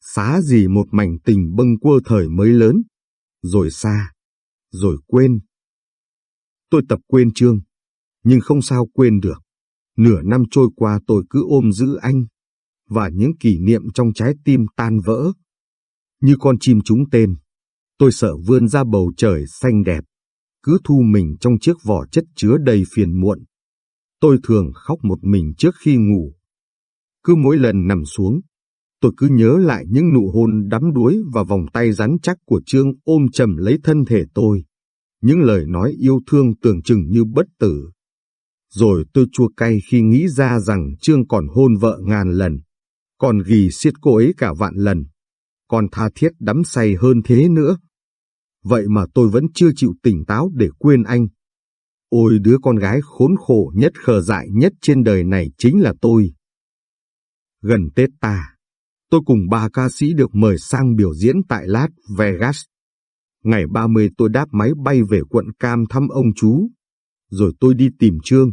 Xá gì một mảnh tình bâng quơ thời mới lớn, rồi xa, rồi quên. Tôi tập quên Trương, nhưng không sao quên được. Nửa năm trôi qua tôi cứ ôm giữ anh, và những kỷ niệm trong trái tim tan vỡ. Như con chim trúng tên, tôi sợ vươn ra bầu trời xanh đẹp, cứ thu mình trong chiếc vỏ chất chứa đầy phiền muộn. Tôi thường khóc một mình trước khi ngủ. Cứ mỗi lần nằm xuống, tôi cứ nhớ lại những nụ hôn đắm đuối và vòng tay rắn chắc của Trương ôm chầm lấy thân thể tôi. Những lời nói yêu thương tưởng chừng như bất tử. Rồi tôi chua cay khi nghĩ ra rằng Trương còn hôn vợ ngàn lần, còn ghi xiết cô ấy cả vạn lần, còn tha thiết đắm say hơn thế nữa. Vậy mà tôi vẫn chưa chịu tỉnh táo để quên anh. Ôi đứa con gái khốn khổ nhất khờ dại nhất trên đời này chính là tôi. Gần Tết ta, tôi cùng ba ca sĩ được mời sang biểu diễn tại Las Vegas. Ngày 30 tôi đáp máy bay về quận Cam thăm ông chú, rồi tôi đi tìm Trương.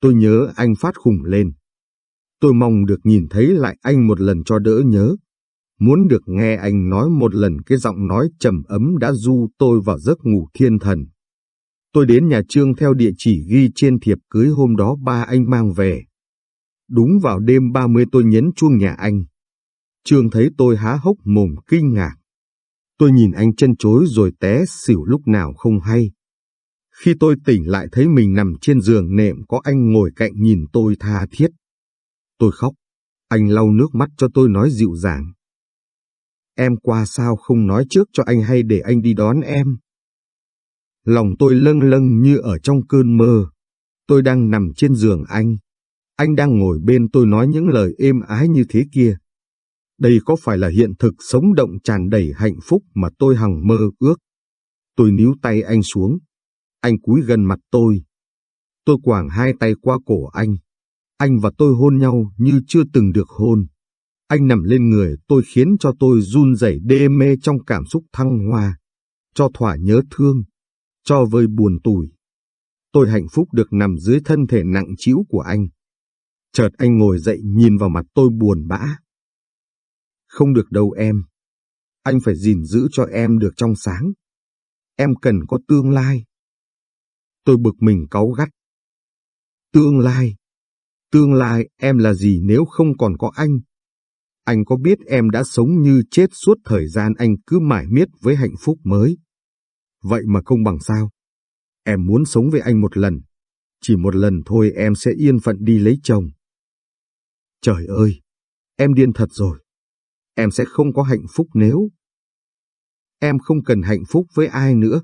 Tôi nhớ anh phát khùng lên. Tôi mong được nhìn thấy lại anh một lần cho đỡ nhớ. Muốn được nghe anh nói một lần cái giọng nói trầm ấm đã du tôi vào giấc ngủ thiên thần. Tôi đến nhà Trương theo địa chỉ ghi trên thiệp cưới hôm đó ba anh mang về. Đúng vào đêm 30 tôi nhấn chuông nhà anh. Trương thấy tôi há hốc mồm kinh ngạc. Tôi nhìn anh chân chối rồi té xỉu lúc nào không hay. Khi tôi tỉnh lại thấy mình nằm trên giường nệm có anh ngồi cạnh nhìn tôi tha thiết. Tôi khóc. Anh lau nước mắt cho tôi nói dịu dàng. Em qua sao không nói trước cho anh hay để anh đi đón em? Lòng tôi lâng lâng như ở trong cơn mơ. Tôi đang nằm trên giường anh. Anh đang ngồi bên tôi nói những lời êm ái như thế kia. Đây có phải là hiện thực sống động tràn đầy hạnh phúc mà tôi hằng mơ ước? Tôi níu tay anh xuống. Anh cúi gần mặt tôi. Tôi quàng hai tay qua cổ anh. Anh và tôi hôn nhau như chưa từng được hôn. Anh nằm lên người, tôi khiến cho tôi run rẩy đê mê trong cảm xúc thăng hoa. Cho thỏa nhớ thương. Cho vơi buồn tủi. Tôi hạnh phúc được nằm dưới thân thể nặng trĩu của anh. Chợt anh ngồi dậy nhìn vào mặt tôi buồn bã. Không được đâu em. Anh phải gìn giữ cho em được trong sáng. Em cần có tương lai. Tôi bực mình cáu gắt. Tương lai. Tương lai em là gì nếu không còn có anh? Anh có biết em đã sống như chết suốt thời gian anh cứ mải miết với hạnh phúc mới. Vậy mà không bằng sao? Em muốn sống với anh một lần. Chỉ một lần thôi em sẽ yên phận đi lấy chồng. Trời ơi, em điên thật rồi. Em sẽ không có hạnh phúc nếu... Em không cần hạnh phúc với ai nữa.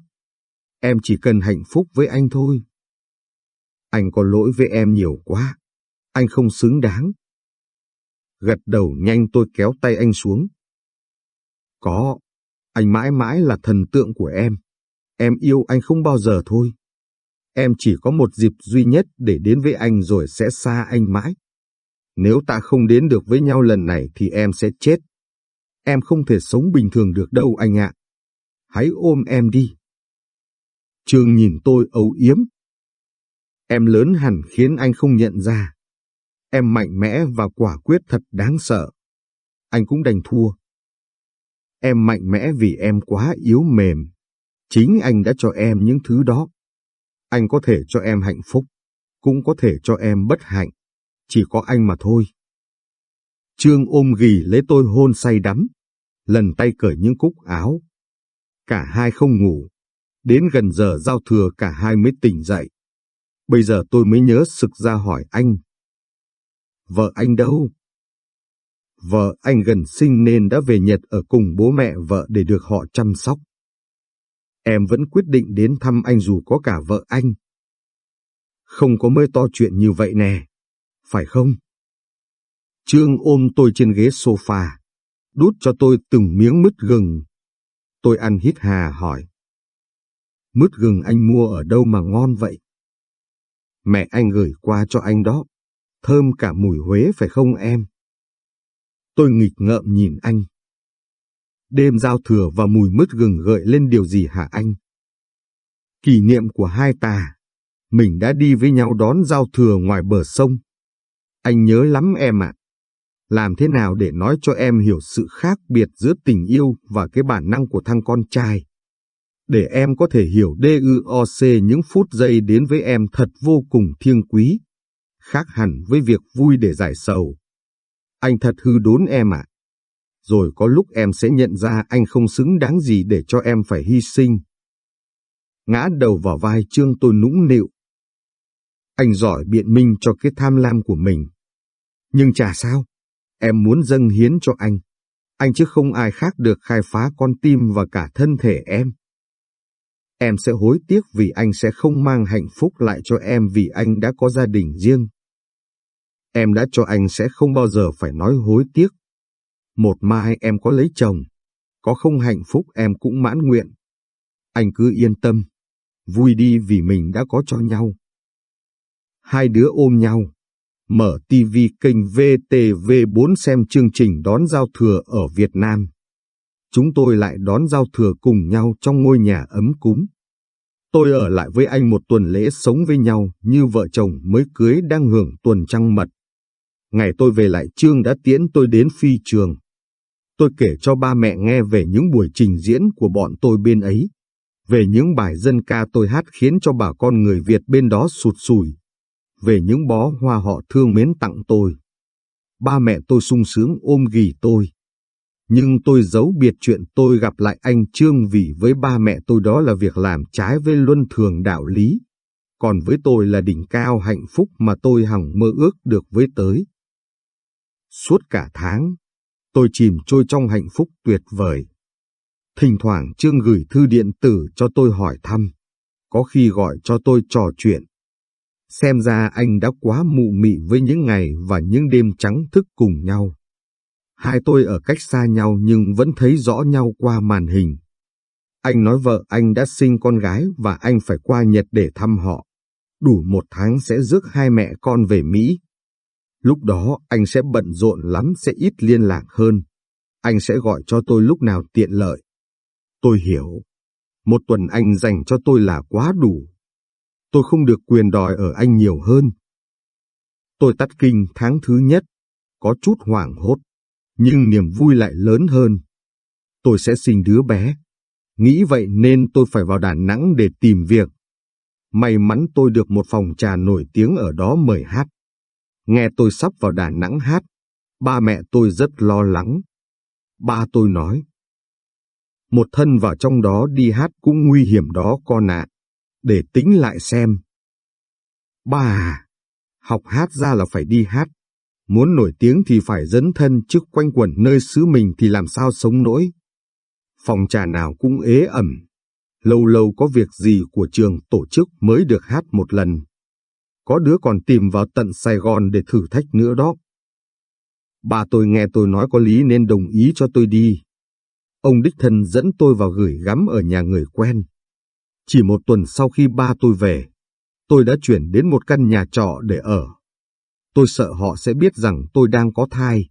Em chỉ cần hạnh phúc với anh thôi. Anh có lỗi với em nhiều quá. Anh không xứng đáng. Gật đầu nhanh tôi kéo tay anh xuống. Có, anh mãi mãi là thần tượng của em. Em yêu anh không bao giờ thôi. Em chỉ có một dịp duy nhất để đến với anh rồi sẽ xa anh mãi. Nếu ta không đến được với nhau lần này thì em sẽ chết. Em không thể sống bình thường được đâu anh ạ. Hãy ôm em đi. Trương nhìn tôi âu yếm. Em lớn hẳn khiến anh không nhận ra. Em mạnh mẽ và quả quyết thật đáng sợ. Anh cũng đành thua. Em mạnh mẽ vì em quá yếu mềm. Chính anh đã cho em những thứ đó. Anh có thể cho em hạnh phúc, cũng có thể cho em bất hạnh. Chỉ có anh mà thôi. Trương ôm ghì lấy tôi hôn say đắm, lần tay cởi những cúc áo. Cả hai không ngủ. Đến gần giờ giao thừa cả hai mới tỉnh dậy. Bây giờ tôi mới nhớ sực ra hỏi anh. Vợ anh đâu? Vợ anh gần sinh nên đã về Nhật ở cùng bố mẹ vợ để được họ chăm sóc. Em vẫn quyết định đến thăm anh dù có cả vợ anh. Không có mơ to chuyện như vậy nè, phải không? Trương ôm tôi trên ghế sofa, đút cho tôi từng miếng mứt gừng. Tôi ăn hít hà hỏi. Mứt gừng anh mua ở đâu mà ngon vậy? Mẹ anh gửi qua cho anh đó. Thơm cả mùi Huế phải không em? Tôi nghịch ngợm nhìn anh. Đêm giao thừa và mùi mứt gừng gợi lên điều gì hả anh? Kỷ niệm của hai ta. Mình đã đi với nhau đón giao thừa ngoài bờ sông. Anh nhớ lắm em ạ. Làm thế nào để nói cho em hiểu sự khác biệt giữa tình yêu và cái bản năng của thằng con trai? Để em có thể hiểu DUOC những phút giây đến với em thật vô cùng thiêng quý, khác hẳn với việc vui để giải sầu. Anh thật hư đốn em ạ. Rồi có lúc em sẽ nhận ra anh không xứng đáng gì để cho em phải hy sinh. Ngã đầu vào vai Trương tôi nũng nịu. Anh giỏi biện minh cho cái tham lam của mình. Nhưng chả sao, em muốn dâng hiến cho anh. Anh chứ không ai khác được khai phá con tim và cả thân thể em. Em sẽ hối tiếc vì anh sẽ không mang hạnh phúc lại cho em vì anh đã có gia đình riêng. Em đã cho anh sẽ không bao giờ phải nói hối tiếc. Một mai em có lấy chồng, có không hạnh phúc em cũng mãn nguyện. Anh cứ yên tâm, vui đi vì mình đã có cho nhau. Hai đứa ôm nhau, mở TV kênh VTV4 xem chương trình đón giao thừa ở Việt Nam. Chúng tôi lại đón giao thừa cùng nhau trong ngôi nhà ấm cúng. Tôi ở lại với anh một tuần lễ sống với nhau như vợ chồng mới cưới đang hưởng tuần trăng mật. Ngày tôi về lại Trương đã tiễn tôi đến phi trường. Tôi kể cho ba mẹ nghe về những buổi trình diễn của bọn tôi bên ấy, về những bài dân ca tôi hát khiến cho bà con người Việt bên đó sụt sùi, về những bó hoa họ thương mến tặng tôi. Ba mẹ tôi sung sướng ôm ghì tôi. Nhưng tôi giấu biệt chuyện tôi gặp lại anh Trương vì với ba mẹ tôi đó là việc làm trái với luân thường đạo lý. Còn với tôi là đỉnh cao hạnh phúc mà tôi hằng mơ ước được với tới. Suốt cả tháng, tôi chìm trôi trong hạnh phúc tuyệt vời. Thỉnh thoảng Trương gửi thư điện tử cho tôi hỏi thăm, có khi gọi cho tôi trò chuyện. Xem ra anh đã quá mụ mị với những ngày và những đêm trắng thức cùng nhau. Hai tôi ở cách xa nhau nhưng vẫn thấy rõ nhau qua màn hình. Anh nói vợ anh đã sinh con gái và anh phải qua Nhật để thăm họ. Đủ một tháng sẽ rước hai mẹ con về Mỹ. Lúc đó anh sẽ bận rộn lắm sẽ ít liên lạc hơn. Anh sẽ gọi cho tôi lúc nào tiện lợi. Tôi hiểu. Một tuần anh dành cho tôi là quá đủ. Tôi không được quyền đòi ở anh nhiều hơn. Tôi tắt kinh tháng thứ nhất, có chút hoảng hốt, nhưng niềm vui lại lớn hơn. Tôi sẽ sinh đứa bé. Nghĩ vậy nên tôi phải vào Đà Nẵng để tìm việc. May mắn tôi được một phòng trà nổi tiếng ở đó mời hát. Nghe tôi sắp vào Đà Nẵng hát, ba mẹ tôi rất lo lắng. Ba tôi nói, một thân vào trong đó đi hát cũng nguy hiểm đó con ạ, để tính lại xem. Ba à, học hát ra là phải đi hát, muốn nổi tiếng thì phải dấn thân trước quanh quẩn nơi xứ mình thì làm sao sống nổi. Phòng trà nào cũng ế ẩm, lâu lâu có việc gì của trường tổ chức mới được hát một lần có đứa còn tìm vào tận Sài Gòn để thử thách nữa đó. Bà tôi nghe tôi nói có lý nên đồng ý cho tôi đi. Ông đích thân dẫn tôi vào gửi gắm ở nhà người quen. Chỉ một tuần sau khi ba tôi về, tôi đã chuyển đến một căn nhà trọ để ở. Tôi sợ họ sẽ biết rằng tôi đang có thai.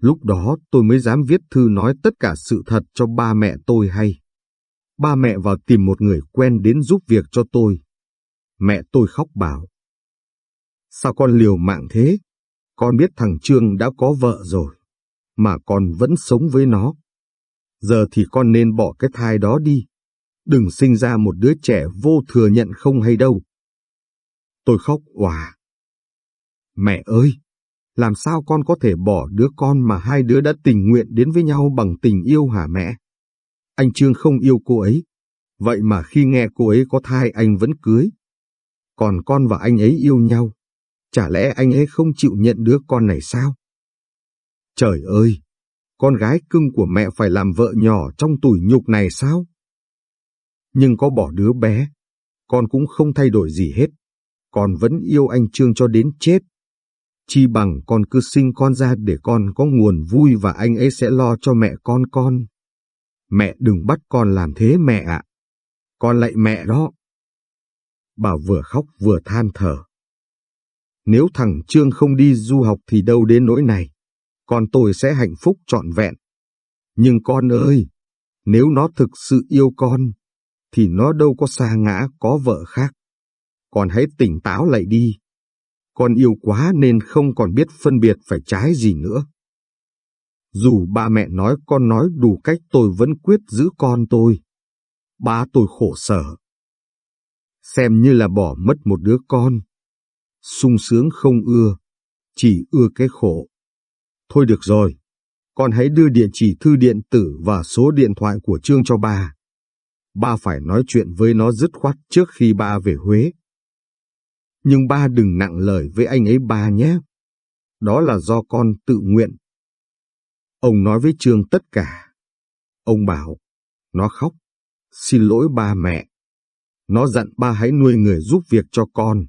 Lúc đó tôi mới dám viết thư nói tất cả sự thật cho ba mẹ tôi hay. Ba mẹ vào tìm một người quen đến giúp việc cho tôi. Mẹ tôi khóc bảo. Sao con liều mạng thế? Con biết thằng Trương đã có vợ rồi, mà con vẫn sống với nó. Giờ thì con nên bỏ cái thai đó đi. Đừng sinh ra một đứa trẻ vô thừa nhận không hay đâu. Tôi khóc òa. Mẹ ơi, làm sao con có thể bỏ đứa con mà hai đứa đã tình nguyện đến với nhau bằng tình yêu hả mẹ? Anh Trương không yêu cô ấy, vậy mà khi nghe cô ấy có thai anh vẫn cưới. Còn con và anh ấy yêu nhau, Chả lẽ anh ấy không chịu nhận đứa con này sao? Trời ơi! Con gái cưng của mẹ phải làm vợ nhỏ trong tủi nhục này sao? Nhưng có bỏ đứa bé, con cũng không thay đổi gì hết. Con vẫn yêu anh Trương cho đến chết. Chi bằng con cứ sinh con ra để con có nguồn vui và anh ấy sẽ lo cho mẹ con con. Mẹ đừng bắt con làm thế mẹ ạ. Con lại mẹ đó. Bà vừa khóc vừa than thở. Nếu thằng Trương không đi du học thì đâu đến nỗi này. Con tôi sẽ hạnh phúc trọn vẹn. Nhưng con ơi, nếu nó thực sự yêu con, thì nó đâu có xa ngã có vợ khác. Con hãy tỉnh táo lại đi. Con yêu quá nên không còn biết phân biệt phải trái gì nữa. Dù ba mẹ nói con nói đủ cách tôi vẫn quyết giữ con tôi. Ba tôi khổ sở. Xem như là bỏ mất một đứa con sung sướng không ưa, chỉ ưa cái khổ. Thôi được rồi, con hãy đưa địa chỉ thư điện tử và số điện thoại của Trương cho ba. Ba phải nói chuyện với nó dứt khoát trước khi ba về Huế. Nhưng ba đừng nặng lời với anh ấy ba nhé. Đó là do con tự nguyện. Ông nói với Trương tất cả. Ông bảo, nó khóc, xin lỗi ba mẹ. Nó dặn ba hãy nuôi người giúp việc cho con,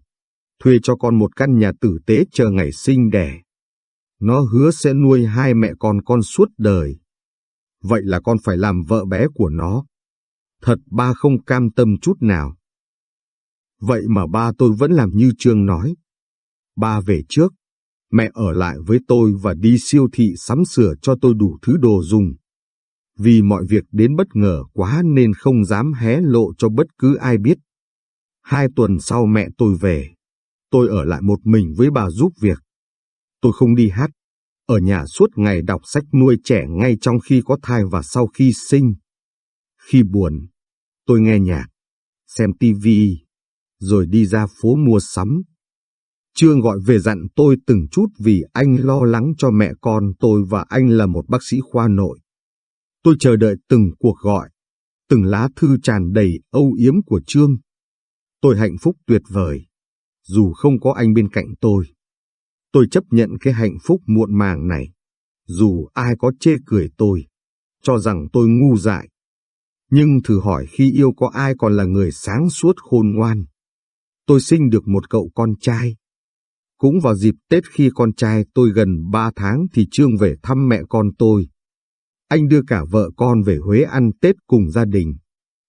thuê cho con một căn nhà tử tế chờ ngày sinh đẻ. Nó hứa sẽ nuôi hai mẹ con con suốt đời. Vậy là con phải làm vợ bé của nó. Thật ba không cam tâm chút nào. Vậy mà ba tôi vẫn làm như Trương nói. Ba về trước, mẹ ở lại với tôi và đi siêu thị sắm sửa cho tôi đủ thứ đồ dùng. Vì mọi việc đến bất ngờ quá nên không dám hé lộ cho bất cứ ai biết. Hai tuần sau mẹ tôi về, tôi ở lại một mình với bà giúp việc. Tôi không đi hát, ở nhà suốt ngày đọc sách nuôi trẻ ngay trong khi có thai và sau khi sinh. Khi buồn, tôi nghe nhạc, xem tivi, rồi đi ra phố mua sắm. Trương gọi về dặn tôi từng chút vì anh lo lắng cho mẹ con tôi và anh là một bác sĩ khoa nội. Tôi chờ đợi từng cuộc gọi, từng lá thư tràn đầy âu yếm của Trương. Tôi hạnh phúc tuyệt vời, dù không có anh bên cạnh tôi. Tôi chấp nhận cái hạnh phúc muộn màng này, dù ai có chê cười tôi, cho rằng tôi ngu dại. Nhưng thử hỏi khi yêu có ai còn là người sáng suốt khôn ngoan. Tôi sinh được một cậu con trai. Cũng vào dịp Tết khi con trai tôi gần ba tháng thì Trương về thăm mẹ con tôi. Anh đưa cả vợ con về Huế ăn Tết cùng gia đình.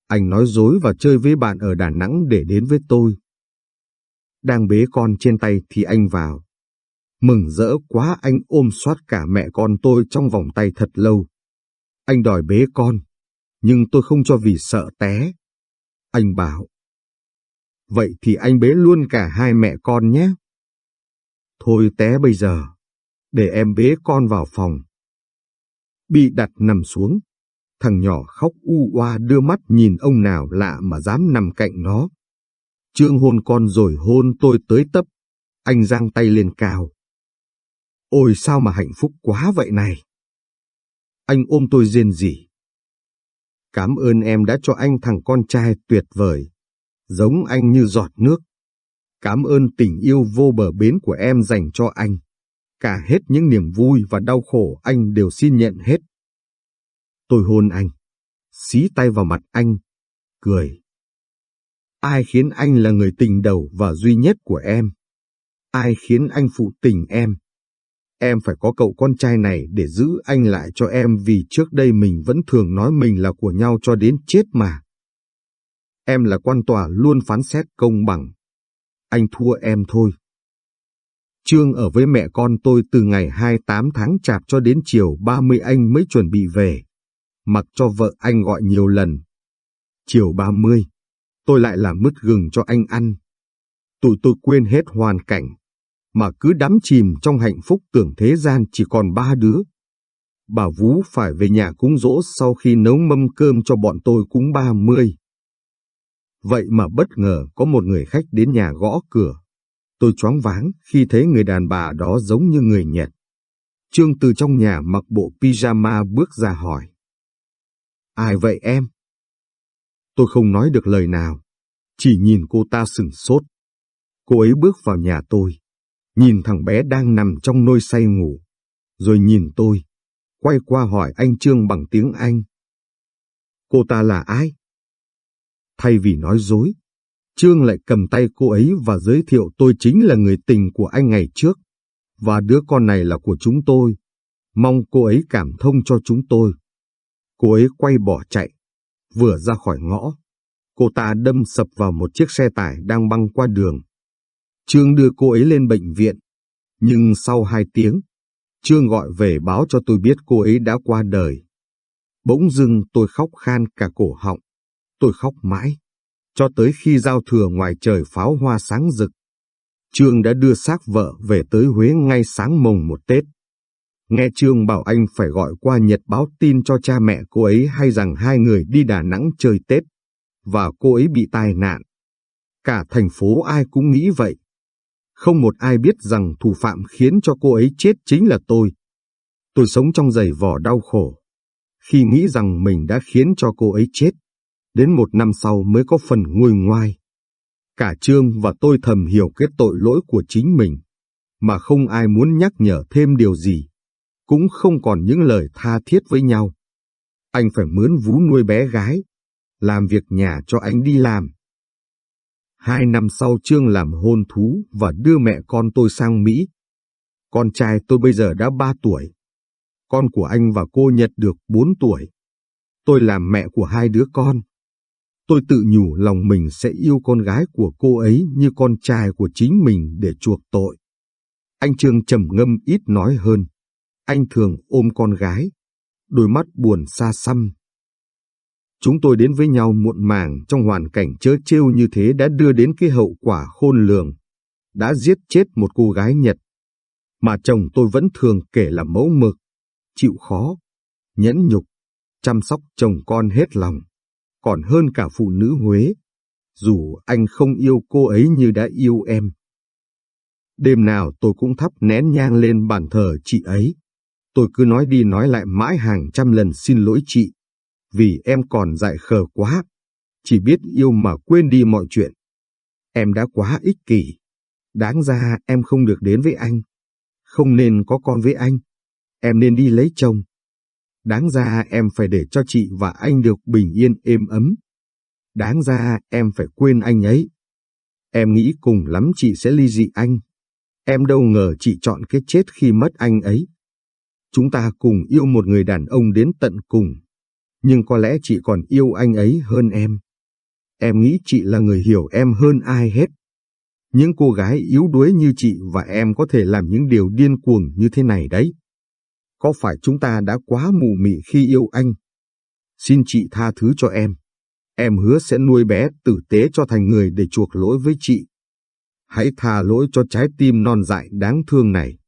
Anh nói dối và chơi với bạn ở Đà Nẵng để đến với tôi. Đang bế con trên tay thì anh vào. Mừng rỡ quá anh ôm soát cả mẹ con tôi trong vòng tay thật lâu. Anh đòi bế con, nhưng tôi không cho vì sợ té. Anh bảo, vậy thì anh bế luôn cả hai mẹ con nhé. Thôi té bây giờ, để em bế con vào phòng. Bị đặt nằm xuống, thằng nhỏ khóc u oa đưa mắt nhìn ông nào lạ mà dám nằm cạnh nó. Trương hôn con rồi hôn tôi tới tấp, anh giang tay lên cao. Ôi sao mà hạnh phúc quá vậy này. Anh ôm tôi rên rỉ. Cảm ơn em đã cho anh thằng con trai tuyệt vời, giống anh như giọt nước. Cảm ơn tình yêu vô bờ bến của em dành cho anh. Cả hết những niềm vui và đau khổ anh đều xin nhận hết. Tôi hôn anh, xí tay vào mặt anh, cười. Ai khiến anh là người tình đầu và duy nhất của em? Ai khiến anh phụ tình em? Em phải có cậu con trai này để giữ anh lại cho em vì trước đây mình vẫn thường nói mình là của nhau cho đến chết mà. Em là quan tòa luôn phán xét công bằng. Anh thua em thôi. Trương ở với mẹ con tôi từ ngày 28 tháng chạp cho đến chiều 30 anh mới chuẩn bị về. Mặc cho vợ anh gọi nhiều lần. Chiều 30, tôi lại làm mứt gừng cho anh ăn. Tụi tôi quên hết hoàn cảnh, mà cứ đắm chìm trong hạnh phúc tưởng thế gian chỉ còn ba đứa. Bà Vú phải về nhà cúng dỗ sau khi nấu mâm cơm cho bọn tôi cúng ba mươi. Vậy mà bất ngờ có một người khách đến nhà gõ cửa. Tôi choáng váng khi thấy người đàn bà đó giống như người Nhật. Trương từ trong nhà mặc bộ pyjama bước ra hỏi. Ai vậy em? Tôi không nói được lời nào, chỉ nhìn cô ta sừng sốt. Cô ấy bước vào nhà tôi, nhìn thằng bé đang nằm trong nôi say ngủ, rồi nhìn tôi, quay qua hỏi anh Trương bằng tiếng Anh. Cô ta là ai? Thay vì nói dối, Trương lại cầm tay cô ấy và giới thiệu tôi chính là người tình của anh ngày trước, và đứa con này là của chúng tôi. Mong cô ấy cảm thông cho chúng tôi. Cô ấy quay bỏ chạy, vừa ra khỏi ngõ. Cô ta đâm sập vào một chiếc xe tải đang băng qua đường. Trương đưa cô ấy lên bệnh viện, nhưng sau hai tiếng, Trương gọi về báo cho tôi biết cô ấy đã qua đời. Bỗng dưng tôi khóc khan cả cổ họng. Tôi khóc mãi, cho tới khi giao thừa ngoài trời pháo hoa sáng rực. Trương đã đưa xác vợ về tới Huế ngay sáng mồng một Tết. Nghe Trương bảo anh phải gọi qua Nhật báo tin cho cha mẹ cô ấy hay rằng hai người đi Đà Nẵng chơi Tết, và cô ấy bị tai nạn. Cả thành phố ai cũng nghĩ vậy. Không một ai biết rằng thủ phạm khiến cho cô ấy chết chính là tôi. Tôi sống trong giày vỏ đau khổ. Khi nghĩ rằng mình đã khiến cho cô ấy chết, đến một năm sau mới có phần nguôi ngoai. Cả Trương và tôi thầm hiểu cái tội lỗi của chính mình, mà không ai muốn nhắc nhở thêm điều gì, cũng không còn những lời tha thiết với nhau. Anh phải mướn vú nuôi bé gái, làm việc nhà cho anh đi làm. Hai năm sau Trương làm hôn thú và đưa mẹ con tôi sang Mỹ. Con trai tôi bây giờ đã ba tuổi. Con của anh và cô Nhật được bốn tuổi. Tôi làm mẹ của hai đứa con. Tôi tự nhủ lòng mình sẽ yêu con gái của cô ấy như con trai của chính mình để chuộc tội. Anh Trương trầm ngâm ít nói hơn. Anh thường ôm con gái, đôi mắt buồn xa xăm. Chúng tôi đến với nhau muộn màng trong hoàn cảnh chớ trêu như thế đã đưa đến cái hậu quả khôn lường, đã giết chết một cô gái Nhật, mà chồng tôi vẫn thường kể là mẫu mực, chịu khó, nhẫn nhục, chăm sóc chồng con hết lòng, còn hơn cả phụ nữ Huế, dù anh không yêu cô ấy như đã yêu em. Đêm nào tôi cũng thắp nén nhang lên bàn thờ chị ấy. Tôi cứ nói đi nói lại mãi hàng trăm lần xin lỗi chị, vì em còn dại khờ quá, chỉ biết yêu mà quên đi mọi chuyện. Em đã quá ích kỷ, đáng ra em không được đến với anh, không nên có con với anh, em nên đi lấy chồng. Đáng ra em phải để cho chị và anh được bình yên êm ấm. Đáng ra em phải quên anh ấy. Em nghĩ cùng lắm chị sẽ ly dị anh. Em đâu ngờ chị chọn cái chết khi mất anh ấy. Chúng ta cùng yêu một người đàn ông đến tận cùng nhưng có lẽ chị còn yêu anh ấy hơn em. Em nghĩ chị là người hiểu em hơn ai hết. Những cô gái yếu đuối như chị và em có thể làm những điều điên cuồng như thế này đấy. Có phải chúng ta đã quá mù mị khi yêu anh? Xin chị tha thứ cho em. Em hứa sẽ nuôi bé tử tế cho thành người để chuộc lỗi với chị. Hãy tha lỗi cho trái tim non dại đáng thương này.